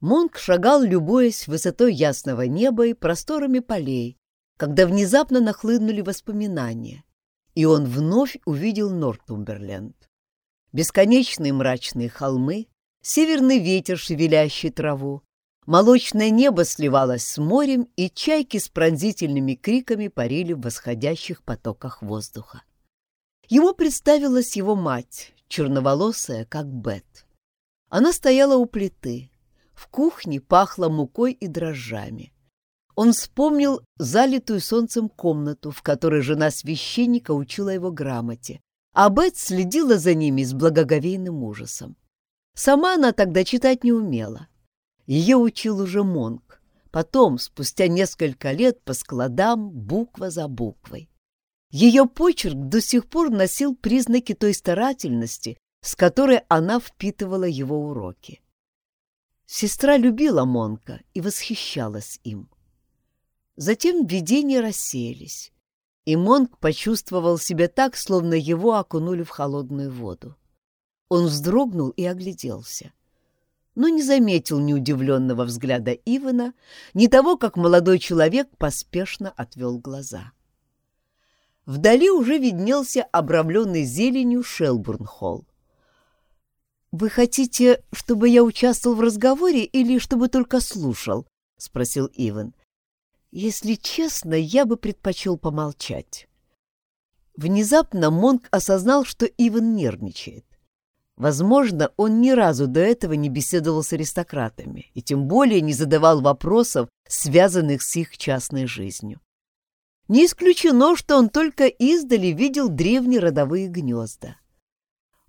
Монк шагал, любуясь высотой ясного неба и просторами полей, когда внезапно нахлынули воспоминания, и он вновь увидел Нортумберленд. Бесконечные мрачные холмы, северный ветер, шевелящий траву, молочное небо сливалось с морем, и чайки с пронзительными криками парили в восходящих потоках воздуха. Ему представилась его мать, черноволосая, как Бет. Она стояла у плиты. В кухне пахло мукой и дрожжами. Он вспомнил залитую солнцем комнату, в которой жена священника учила его грамоте, а Бет следила за ними с благоговейным ужасом. Сама она тогда читать не умела. Ее учил уже Монк. Потом, спустя несколько лет, по складам, буква за буквой. Ее почерк до сих пор носил признаки той старательности, с которой она впитывала его уроки. Сестра любила Монка и восхищалась им. Затем видения рассеялись, и Монк почувствовал себя так, словно его окунули в холодную воду. Он вздрогнул и огляделся, но не заметил ни удивленного взгляда Ивана, ни того, как молодой человек поспешно отвел глаза. — Вдали уже виднелся обрамленный зеленью Шелбурн-холл. «Вы хотите, чтобы я участвовал в разговоре или чтобы только слушал?» — спросил Иван. «Если честно, я бы предпочел помолчать». Внезапно Монк осознал, что Иван нервничает. Возможно, он ни разу до этого не беседовал с аристократами и тем более не задавал вопросов, связанных с их частной жизнью. Не исключено, что он только издали видел древние родовые гнезда.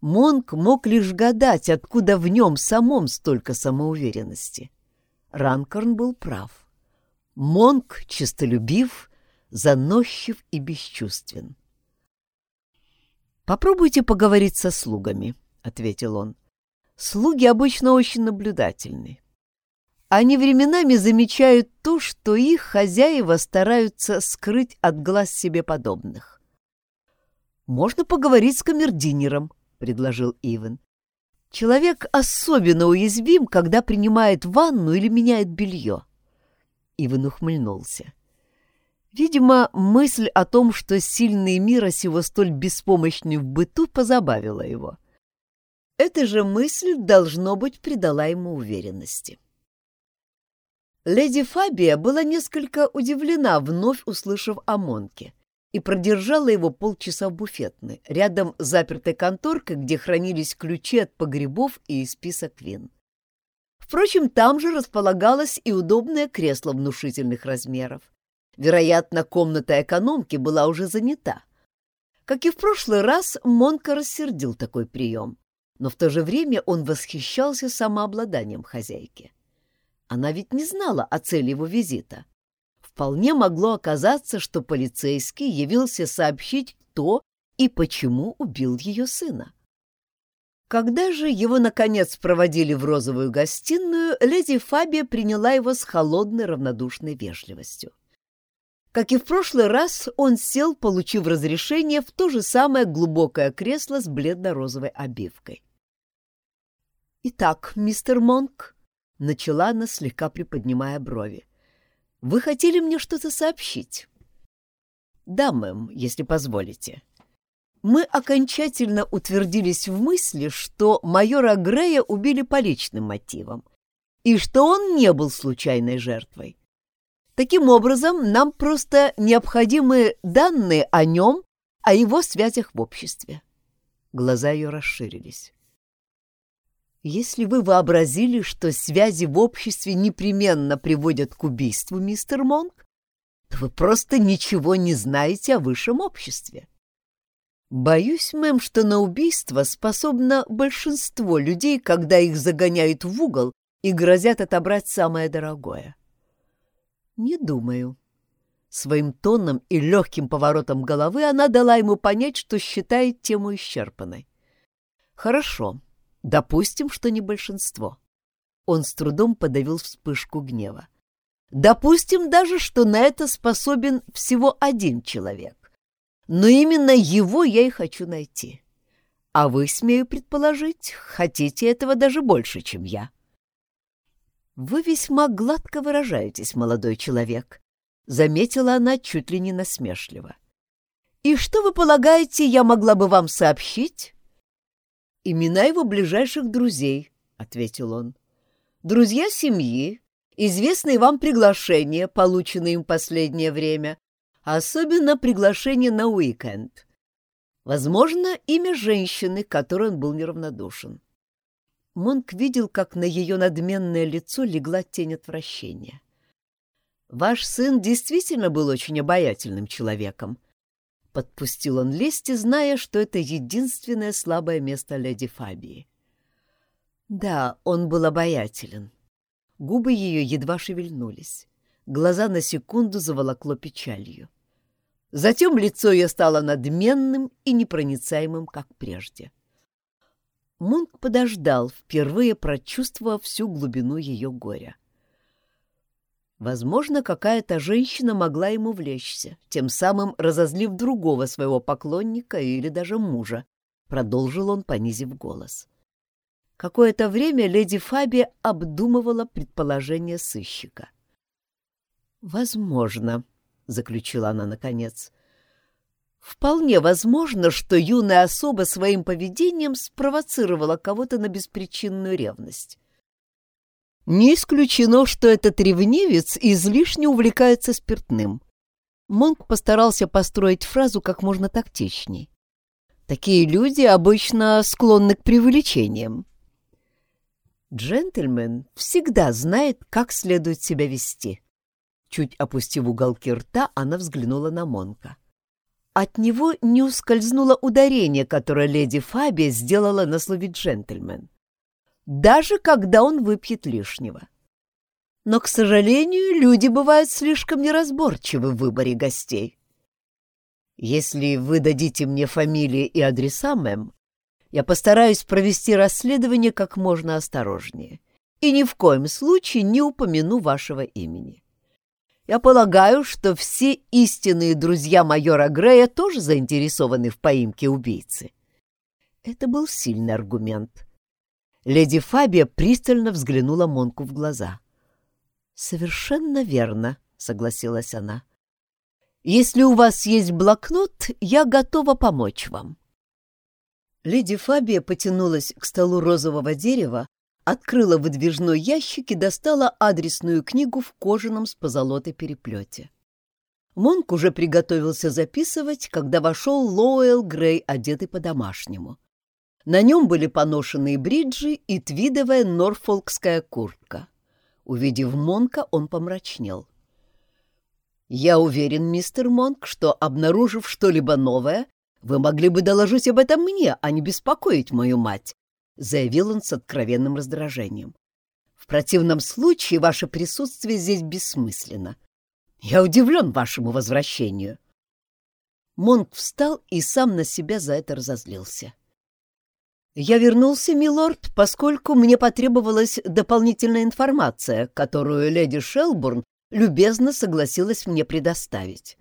Монк мог лишь гадать, откуда в нем самом столько самоуверенности. Ранкорн был прав. Монк чистолюбив, заносчив и бесчувствен. «Попробуйте поговорить со слугами», — ответил он. «Слуги обычно очень наблюдательны. Они временами замечают то, что их хозяева стараются скрыть от глаз себе подобных. «Можно поговорить с камердинером», — предложил Иван. «Человек особенно уязвим, когда принимает ванну или меняет белье». Иван ухмыльнулся. Видимо, мысль о том, что сильные мира сего столь беспомощны в быту, позабавила его. Эта же мысль, должно быть, придала ему уверенности. Леди Фабия была несколько удивлена, вновь услышав о Монке, и продержала его полчаса в буфетной, рядом с запертой конторкой, где хранились ключи от погребов и список вин. Впрочем, там же располагалось и удобное кресло внушительных размеров. Вероятно, комната экономки была уже занята. Как и в прошлый раз, Монка рассердил такой прием, но в то же время он восхищался самообладанием хозяйки. Она ведь не знала о цели его визита. Вполне могло оказаться, что полицейский явился сообщить, кто и почему убил ее сына. Когда же его, наконец, проводили в розовую гостиную, леди Фабия приняла его с холодной равнодушной вежливостью. Как и в прошлый раз, он сел, получив разрешение, в то же самое глубокое кресло с бледно-розовой обивкой. «Итак, мистер Монк», — начала она, слегка приподнимая брови, — «вы хотели мне что-то сообщить?» «Да, мэм, если позволите». Мы окончательно утвердились в мысли, что майора Грея убили по личным мотивам, и что он не был случайной жертвой. Таким образом, нам просто необходимы данные о нем, о его связях в обществе. Глаза ее расширились. Если вы вообразили, что связи в обществе непременно приводят к убийству, мистер Монк, то вы просто ничего не знаете о высшем обществе. Боюсь, мэм, что на убийство способно большинство людей, когда их загоняют в угол и грозят отобрать самое дорогое. Не думаю. Своим тоном и легким поворотом головы она дала ему понять, что считает тему исчерпанной. Хорошо. Допустим, что не большинство. Он с трудом подавил вспышку гнева. Допустим даже, что на это способен всего один человек. Но именно его я и хочу найти. А вы, смею предположить, хотите этого даже больше, чем я. Вы весьма гладко выражаетесь, молодой человек, — заметила она чуть ли не насмешливо. И что вы полагаете, я могла бы вам сообщить? «Имена его ближайших друзей», — ответил он. «Друзья семьи, известные вам приглашения, полученные им последнее время, особенно приглашение на уикенд. Возможно, имя женщины, которой он был неравнодушен». Монк видел, как на ее надменное лицо легла тень отвращения. «Ваш сын действительно был очень обаятельным человеком», Подпустил он лести, зная, что это единственное слабое место леди Фабии. Да, он был обаятелен. Губы ее едва шевельнулись. Глаза на секунду заволокло печалью. Затем лицо ее стало надменным и непроницаемым, как прежде. Мунк подождал, впервые прочувствовав всю глубину ее горя. Возможно, какая-то женщина могла ему влечься, тем самым разозлив другого своего поклонника или даже мужа, продолжил он, понизив голос. Какое-то время леди Фаби обдумывала предположение сыщика. «Возможно», — заключила она наконец, — «вполне возможно, что юная особа своим поведением спровоцировала кого-то на беспричинную ревность. Не исключено, что этот ревнивец излишне увлекается спиртным. Монк постарался построить фразу как можно тактичней. Такие люди обычно склонны к преувеличениям. Джентльмен всегда знает, как следует себя вести. Чуть опустив уголки рта, она взглянула на Монка. От него не ускользнуло ударение, которое леди Фабия сделала на слове «джентльмен» даже когда он выпьет лишнего. Но, к сожалению, люди бывают слишком неразборчивы в выборе гостей. Если вы дадите мне фамилии и адреса, мэм, я постараюсь провести расследование как можно осторожнее и ни в коем случае не упомяну вашего имени. Я полагаю, что все истинные друзья майора Грея тоже заинтересованы в поимке убийцы. Это был сильный аргумент — Леди Фабия пристально взглянула Монку в глаза. «Совершенно верно», — согласилась она. «Если у вас есть блокнот, я готова помочь вам». Леди Фабия потянулась к столу розового дерева, открыла выдвижной ящик и достала адресную книгу в кожаном с позолотой переплете. Монк уже приготовился записывать, когда вошел Лоуэлл Грей, одетый по-домашнему. На нем были поношенные бриджи и твидовая норфолкская куртка. Увидев Монка, он помрачнел. «Я уверен, мистер Монк, что, обнаружив что-либо новое, вы могли бы доложить об этом мне, а не беспокоить мою мать», — заявил он с откровенным раздражением. «В противном случае ваше присутствие здесь бессмысленно. Я удивлен вашему возвращению». Монк встал и сам на себя за это разозлился. «Я вернулся, милорд, поскольку мне потребовалась дополнительная информация, которую леди Шелбурн любезно согласилась мне предоставить».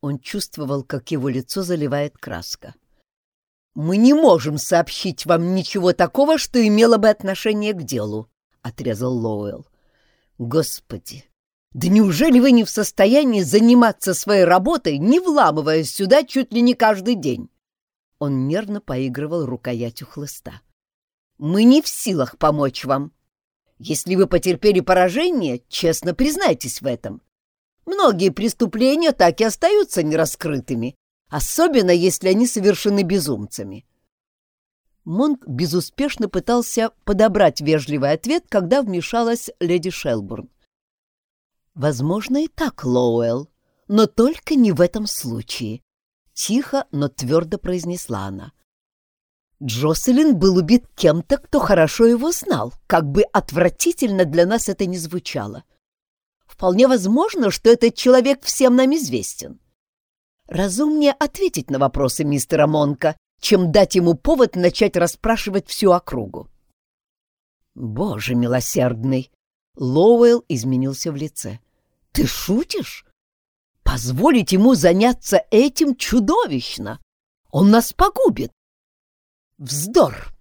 Он чувствовал, как его лицо заливает краска. «Мы не можем сообщить вам ничего такого, что имело бы отношение к делу», — отрезал Лоуэлл. «Господи, да неужели вы не в состоянии заниматься своей работой, не вламываясь сюда чуть ли не каждый день?» Он нервно поигрывал рукоятью хлыста. «Мы не в силах помочь вам. Если вы потерпели поражение, честно признайтесь в этом. Многие преступления так и остаются нераскрытыми, особенно если они совершены безумцами». Монк безуспешно пытался подобрать вежливый ответ, когда вмешалась леди Шелбурн. «Возможно, и так, Лоуэлл, но только не в этом случае», — тихо, но твердо произнесла она. Джоселин был убит кем-то, кто хорошо его знал, как бы отвратительно для нас это ни звучало. Вполне возможно, что этот человек всем нам известен. Разумнее ответить на вопросы мистера Монка, чем дать ему повод начать расспрашивать всю округу. «Боже милосердный!» Лоуэлл изменился в лице. Ты шутишь? Позволить ему заняться этим чудовищно! Он нас погубит! Вздор!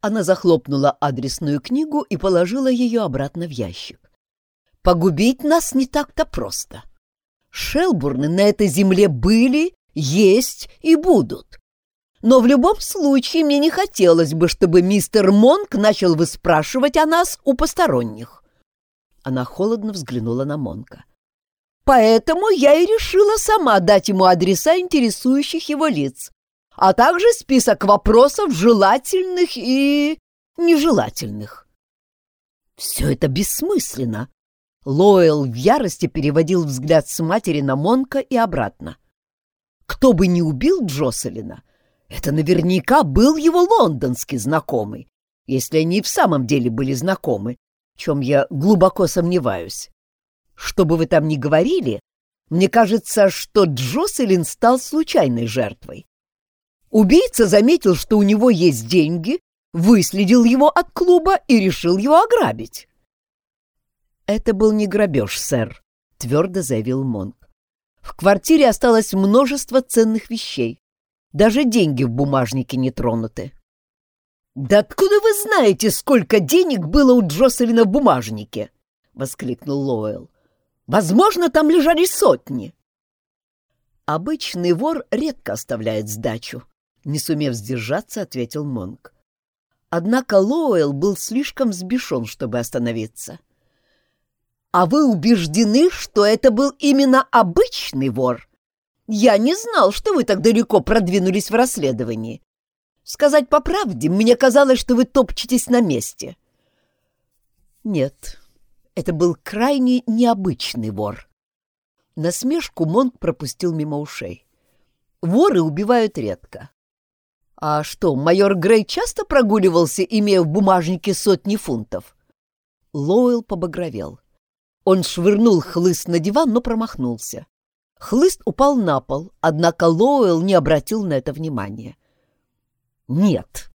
Она захлопнула адресную книгу и положила ее обратно в ящик. Погубить нас не так-то просто. Шелбурны на этой земле были, есть и будут. Но в любом случае мне не хотелось бы, чтобы мистер Монк начал выспрашивать о нас у посторонних. Она холодно взглянула на Монка. «Поэтому я и решила сама дать ему адреса интересующих его лиц, а также список вопросов желательных и нежелательных». «Все это бессмысленно!» Лоэл в ярости переводил взгляд с матери на Монка и обратно. «Кто бы ни убил Джоселина, это наверняка был его лондонский знакомый, если они в самом деле были знакомы, чем я глубоко сомневаюсь. Что бы вы там ни говорили, мне кажется, что Джоселин стал случайной жертвой. Убийца заметил, что у него есть деньги, выследил его от клуба и решил его ограбить. «Это был не грабеж, сэр», — твердо заявил Монк. «В квартире осталось множество ценных вещей. Даже деньги в бумажнике не тронуты. «Да откуда вы знаете, сколько денег было у Джоселина в бумажнике?» — воскликнул Лоэл. «Возможно, там лежали сотни». «Обычный вор редко оставляет сдачу», — не сумев сдержаться, ответил Монк. Однако Лоэл был слишком взбешен, чтобы остановиться. «А вы убеждены, что это был именно обычный вор? Я не знал, что вы так далеко продвинулись в расследовании. Сказать по правде, мне казалось, что вы топчетесь на месте. Нет, это был крайне необычный вор. Насмешку Монк пропустил мимо ушей. Воры убивают редко. А что, майор Грей часто прогуливался, имея в бумажнике сотни фунтов? Лоуэлл побагровел. Он швырнул хлыст на диван, но промахнулся. Хлыст упал на пол, однако Лоуэлл не обратил на это внимания. «Нет,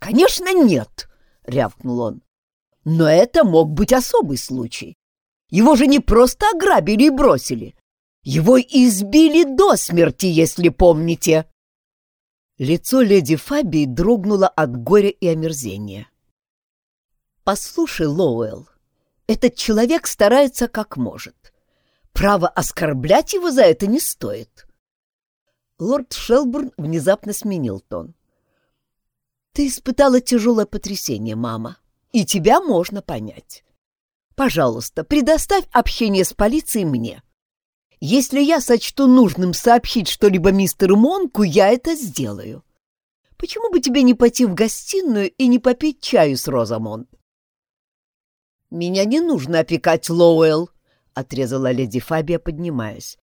конечно, нет!» — рявкнул он. «Но это мог быть особый случай. Его же не просто ограбили и бросили. Его избили до смерти, если помните!» Лицо леди Фабии дрогнуло от горя и омерзения. «Послушай, Лоуэлл, этот человек старается как может. Право оскорблять его за это не стоит». Лорд Шелбурн внезапно сменил тон. Ты испытала тяжелое потрясение, мама, и тебя можно понять. Пожалуйста, предоставь общение с полицией мне. Если я сочту нужным сообщить что-либо мистеру Монку, я это сделаю. Почему бы тебе не пойти в гостиную и не попить чаю с Розамонд? «Меня не нужно опекать, Лоуэлл», — отрезала леди Фабия, поднимаясь.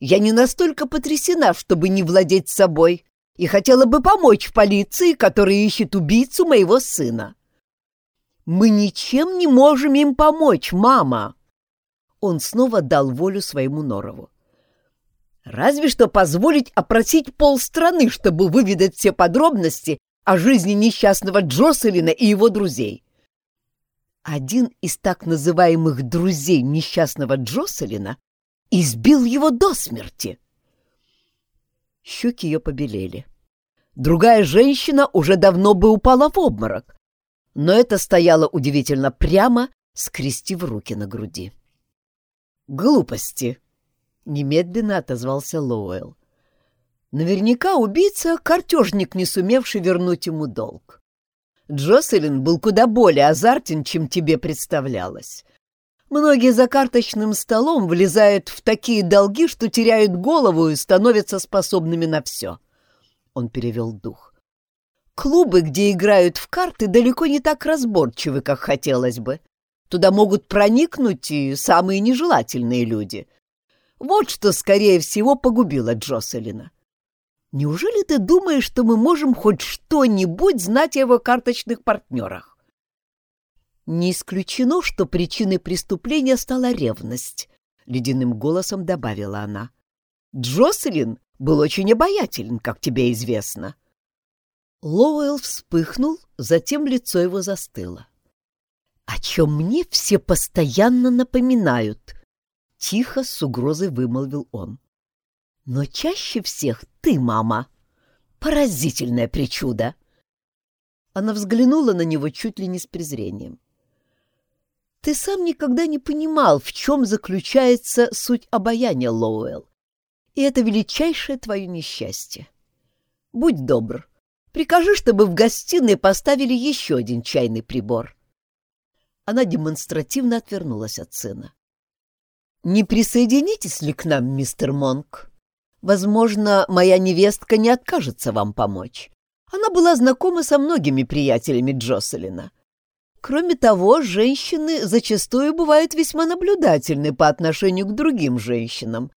«Я не настолько потрясена, чтобы не владеть собой и хотела бы помочь полиции, которая ищет убийцу моего сына. Мы ничем не можем им помочь, мама. Он снова дал волю своему Норову. Разве что позволить опросить полстраны, чтобы выведать все подробности о жизни несчастного Джоселина и его друзей. Один из так называемых друзей несчастного Джоселина избил его до смерти. Щеки ее побелели. другая женщина уже давно бы упала в обморок. Но это стояло удивительно прямо, скрестив руки на груди. «Глупости!» — немедленно отозвался Лоуэлл. «Наверняка убийца — картежник, не сумевший вернуть ему долг. Джоселин был куда более азартен, чем тебе представлялось. Многие за карточным столом влезают в такие долги, что теряют голову и становятся способными на все». Он перевел дух. «Клубы, где играют в карты, далеко не так разборчивы, как хотелось бы. Туда могут проникнуть и самые нежелательные люди. Вот что, скорее всего, погубило Джоселина. Неужели ты думаешь, что мы можем хоть что-нибудь знать о его карточных партнерах? Не исключено, что причиной преступления стала ревность, — ледяным голосом добавила она. Джоселин был очень обаятелен, как тебе известно. Лоуэлл вспыхнул, затем лицо его застыло о чем мне все постоянно напоминают, — тихо с угрозой вымолвил он. Но чаще всех ты, мама. Поразительное причуда. Она взглянула на него чуть ли не с презрением. Ты сам никогда не понимал, в чем заключается суть обаяния, Лоуэлл, и это величайшее твое несчастье. Будь добр, прикажи, чтобы в гостиной поставили еще один чайный прибор. — она демонстративно отвернулась от сына. «Не присоединитесь ли к нам, мистер Монк? Возможно, моя невестка не откажется вам помочь. Она была знакома со многими приятелями Джоселина. Кроме того, женщины зачастую бывают весьма наблюдательны по отношению к другим женщинам.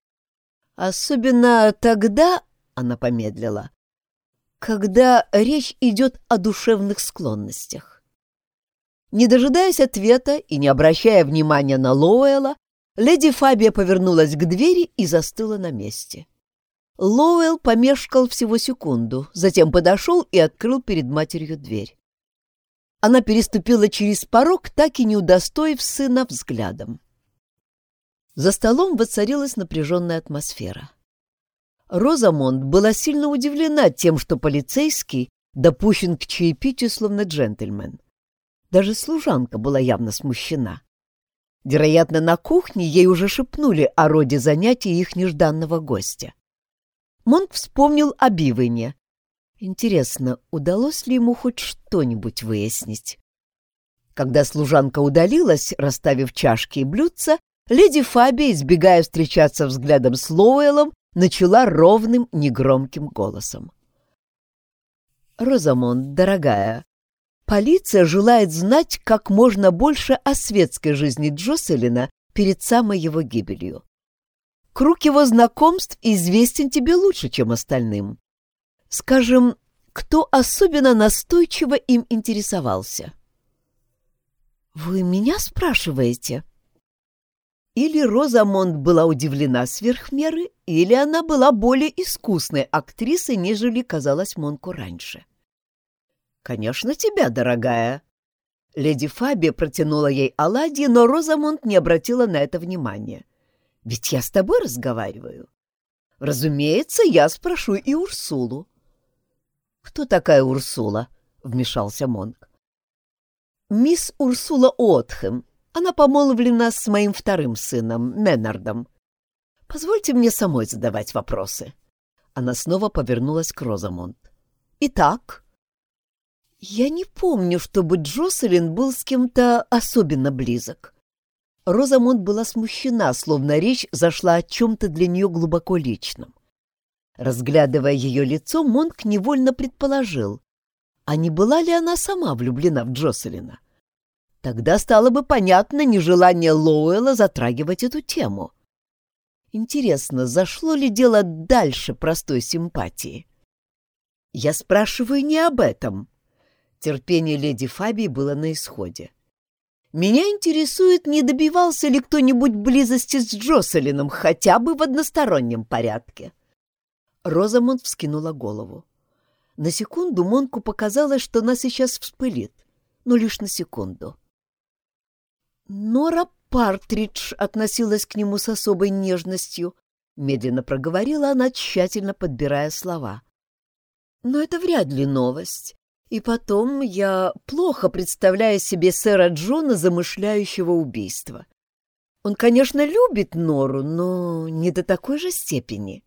Особенно тогда, — она помедлила, — когда речь идет о душевных склонностях. Не дожидаясь ответа и не обращая внимания на Лоуэлла, леди Фабия повернулась к двери и застыла на месте. Лоуэлл помешкал всего секунду, затем подошел и открыл перед матерью дверь. Она переступила через порог, так и не удостоив сына взглядом. За столом воцарилась напряженная атмосфера. Розамонд была сильно удивлена тем, что полицейский допущен к чаепитию словно джентльмен. Даже служанка была явно смущена. Вероятно, на кухне ей уже шепнули о роде занятий их нежданного гостя. Монк вспомнил о Бивене. Интересно, удалось ли ему хоть что-нибудь выяснить? Когда служанка удалилась, расставив чашки и блюдца, леди Фаби, избегая встречаться взглядом с Лоуэллом, начала ровным, негромким голосом. «Розамонд, дорогая, Полиция желает знать как можно больше о светской жизни Джоселина перед самой его гибелью. Круг его знакомств известен тебе лучше, чем остальным. Скажем, кто особенно настойчиво им интересовался? «Вы меня спрашиваете?» Или Розамонд была удивлена сверх меры, или она была более искусной актрисой, нежели казалась Монку раньше. — «Конечно, тебя, дорогая!» Леди Фаби протянула ей оладьи, но Розамунд не обратила на это внимания. «Ведь я с тобой разговариваю. Разумеется, я спрошу и Урсулу». «Кто такая Урсула?» — вмешался Монк. «Мисс Урсула Отхэм. Она помолвлена с моим вторым сыном, Меннардом. Позвольте мне самой задавать вопросы». Она снова повернулась к Розамунд. «Итак, я не помню, чтобы Джоселин был с кем-то особенно близок. Розамунд была смущена, словно речь зашла о чем-то для нее глубоко личном. Разглядывая ее лицо, Монк невольно предположил, а не была ли она сама влюблена в Джоселина? Тогда стало бы понятно нежелание Лоуэлла затрагивать эту тему. Интересно, зашло ли дело дальше простой симпатии? Я спрашиваю не об этом, Терпение леди Фабии было на исходе. «Меня интересует, не добивался ли кто-нибудь близости с Джоселином хотя бы в одностороннем порядке». Розамунд вскинула голову. На секунду Монку показалось, что она сейчас вспылит, но лишь на секунду. Нора Партридж относилась к нему с особой нежностью, медленно проговорила она, тщательно подбирая слова. Но это вряд ли новость. И потом я плохо представляю себе сэра Джона, замышляющего убийство. Он, конечно, любит Нору, но не до такой же степени.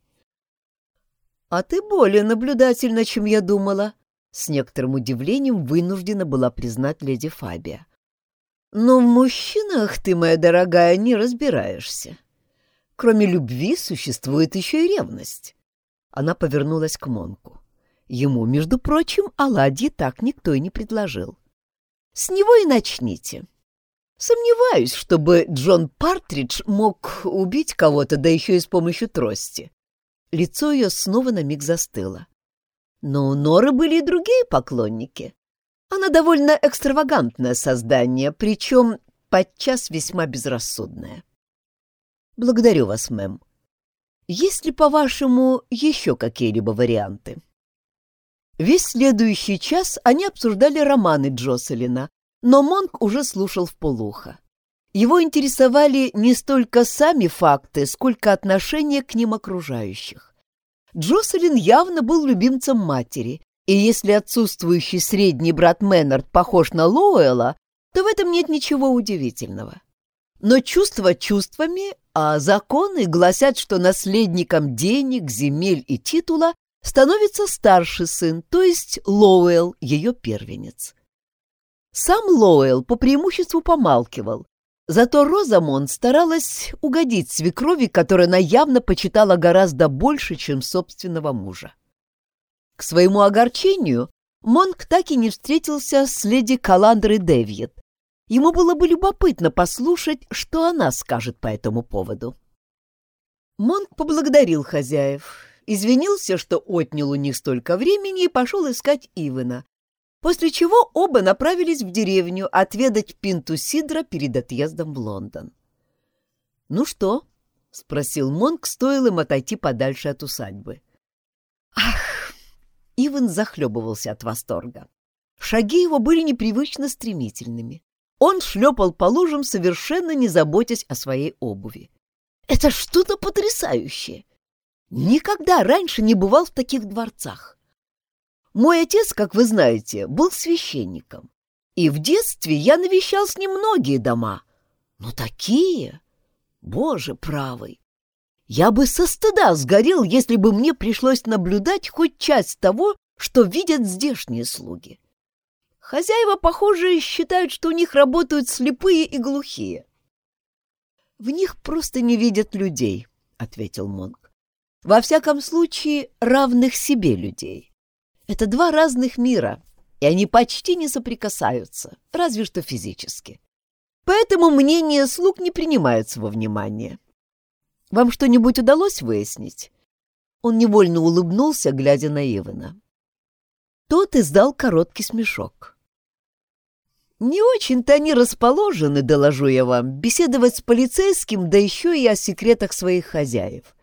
— А ты более наблюдательна, чем я думала, — с некоторым удивлением вынуждена была признать леди Фабия. — Но в мужчинах ты, моя дорогая, не разбираешься. Кроме любви существует еще и ревность. Она повернулась к Монку. Ему, между прочим, оладьи так никто и не предложил. С него и начните. Сомневаюсь, чтобы Джон Партридж мог убить кого-то, да еще и с помощью трости. Лицо ее снова на миг застыло. Но у Норы были и другие поклонники. Она довольно экстравагантное создание, причем подчас весьма безрассудное. Благодарю вас, мэм. Есть ли, по-вашему, еще какие-либо варианты? Весь следующий час они обсуждали романы Джоселина, но Монк уже слушал в полухо. Его интересовали не столько сами факты, сколько отношение к ним окружающих. Джоселин явно был любимцем матери, и если отсутствующий средний брат Мэннард похож на Лоуэлла, то в этом нет ничего удивительного. Но чувства чувствами, а законы гласят, что наследником денег, земель и титула становится старший сын, то есть Лоуэлл, ее первенец. Сам Лоуэлл по преимуществу помалкивал, зато Розамонд старалась угодить свекрови, которую она явно почитала гораздо больше, чем собственного мужа. К своему огорчению Монк так и не встретился с леди Каландрой Дэвид. Ему было бы любопытно послушать, что она скажет по этому поводу. Монк поблагодарил хозяев, извинился, что отнял у них столько времени и пошел искать Ивана, после чего оба направились в деревню отведать пинту сидра перед отъездом в Лондон. «Ну что?» — спросил Монк, стоило им отойти подальше от усадьбы. «Ах!» — Иван захлебывался от восторга. Шаги его были непривычно стремительными. Он шлепал по лужам, совершенно не заботясь о своей обуви. «Это что-то потрясающее! Никогда раньше не бывал в таких дворцах. Мой отец, как вы знаете, был священником. И в детстве я навещал с ним многие дома. Но такие... Боже правый! Я бы со стыда сгорел, если бы мне пришлось наблюдать хоть часть того, что видят здешние слуги. Хозяева, похоже, считают, что у них работают слепые и глухие. — В них просто не видят людей, — ответил Монк. — Во всяком случае, равных себе людей. Это два разных мира, и они почти не соприкасаются, разве что физически. Поэтому мнение слуг не принимается во внимание. Вам что-нибудь удалось выяснить? Он невольно улыбнулся, глядя на Ивана. Тот издал короткий смешок. Не очень-то они расположены, доложу я вам, беседовать с полицейским, да еще и о секретах своих хозяев.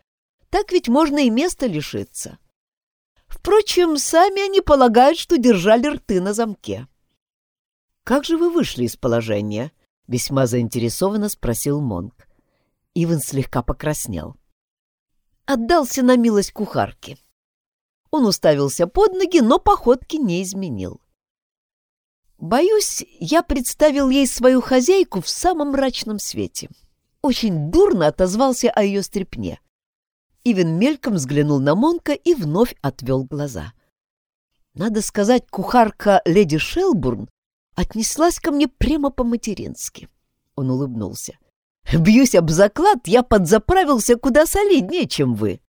Так ведь можно и места лишиться. Впрочем, сами они полагают, что держали рты на замке. «Как же вы вышли из положения?» — весьма заинтересованно спросил Монк. Иван слегка покраснел. Отдался на милость кухарки. Он уставился под ноги, но походки не изменил. Боюсь, я представил ей свою хозяйку в самом мрачном свете. Очень дурно отозвался о ее стрепне. Ивен мельком взглянул на Монка и вновь отвел глаза. Надо сказать, кухарка леди Шелбурн отнеслась ко мне прямо по-матерински. Он улыбнулся. «Бьюсь об заклад, я подзаправился куда солиднее, чем вы».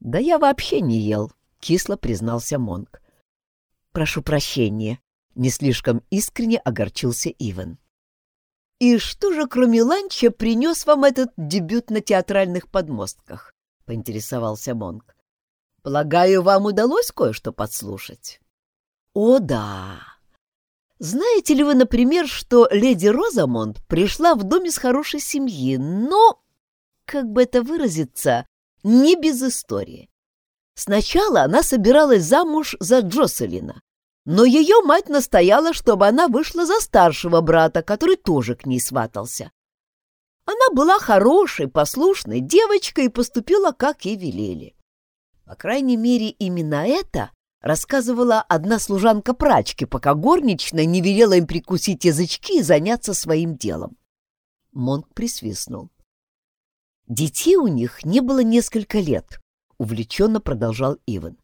«Да я вообще не ел», — кисло признался Монк. «Прошу прощения», — не слишком искренне огорчился Иван. «И что же, кроме ланча, принес вам этот дебют на театральных подмостках?» — поинтересовался Монк. «Полагаю, вам удалось кое-что подслушать?» «О, да! Знаете ли вы, например, что леди Розамонд пришла в дом из хорошей семьи, но, как бы это выразиться, не без истории? Сначала она собиралась замуж за Джоселина, но ее мать настояла, чтобы она вышла за старшего брата, который тоже к ней сватался. Она была хорошей, послушной девочкой и поступила, как ей велели. По крайней мере, именно это рассказывала одна служанка прачки, пока горничная не велела им прикусить язычки и заняться своим делом. Монк присвистнул. Детей у них не было несколько лет, увлеченно продолжал Иван.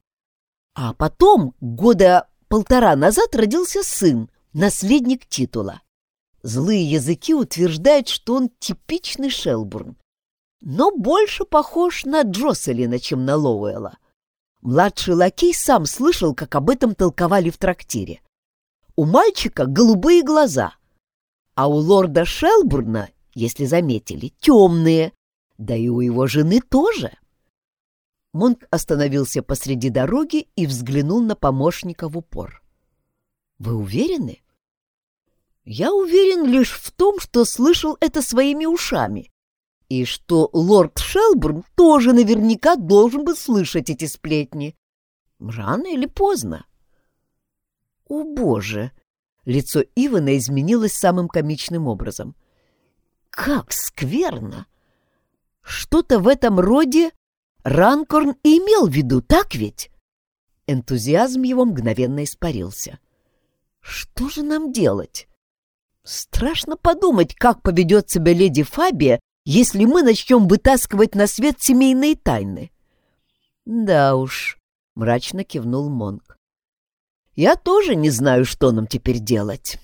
А потом, года полтора назад, родился сын, наследник титула. Злые языки утверждают, что он типичный Шелбурн, но больше похож на Джоселина, чем на Лоуэлла. Младший лакей сам слышал, как об этом толковали в трактире. У мальчика голубые глаза, а у лорда Шелбурна, если заметили, темные, да и у его жены тоже. Монк остановился посреди дороги и взглянул на помощника в упор. «Вы уверены?» «Я уверен лишь в том, что слышал это своими ушами, и что лорд Шелбурн тоже наверняка должен был слышать эти сплетни. Рано или поздно». «О, Боже!» Лицо Ивана изменилось самым комичным образом. «Как скверно! Что-то в этом роде Ранкорн и имел в виду, так ведь? Энтузиазм его мгновенно испарился. Что же нам делать? Страшно подумать, как поведет себя леди Фабия, если мы начнем вытаскивать на свет семейные тайны. Да уж, мрачно кивнул Монк. Я тоже не знаю, что нам теперь делать.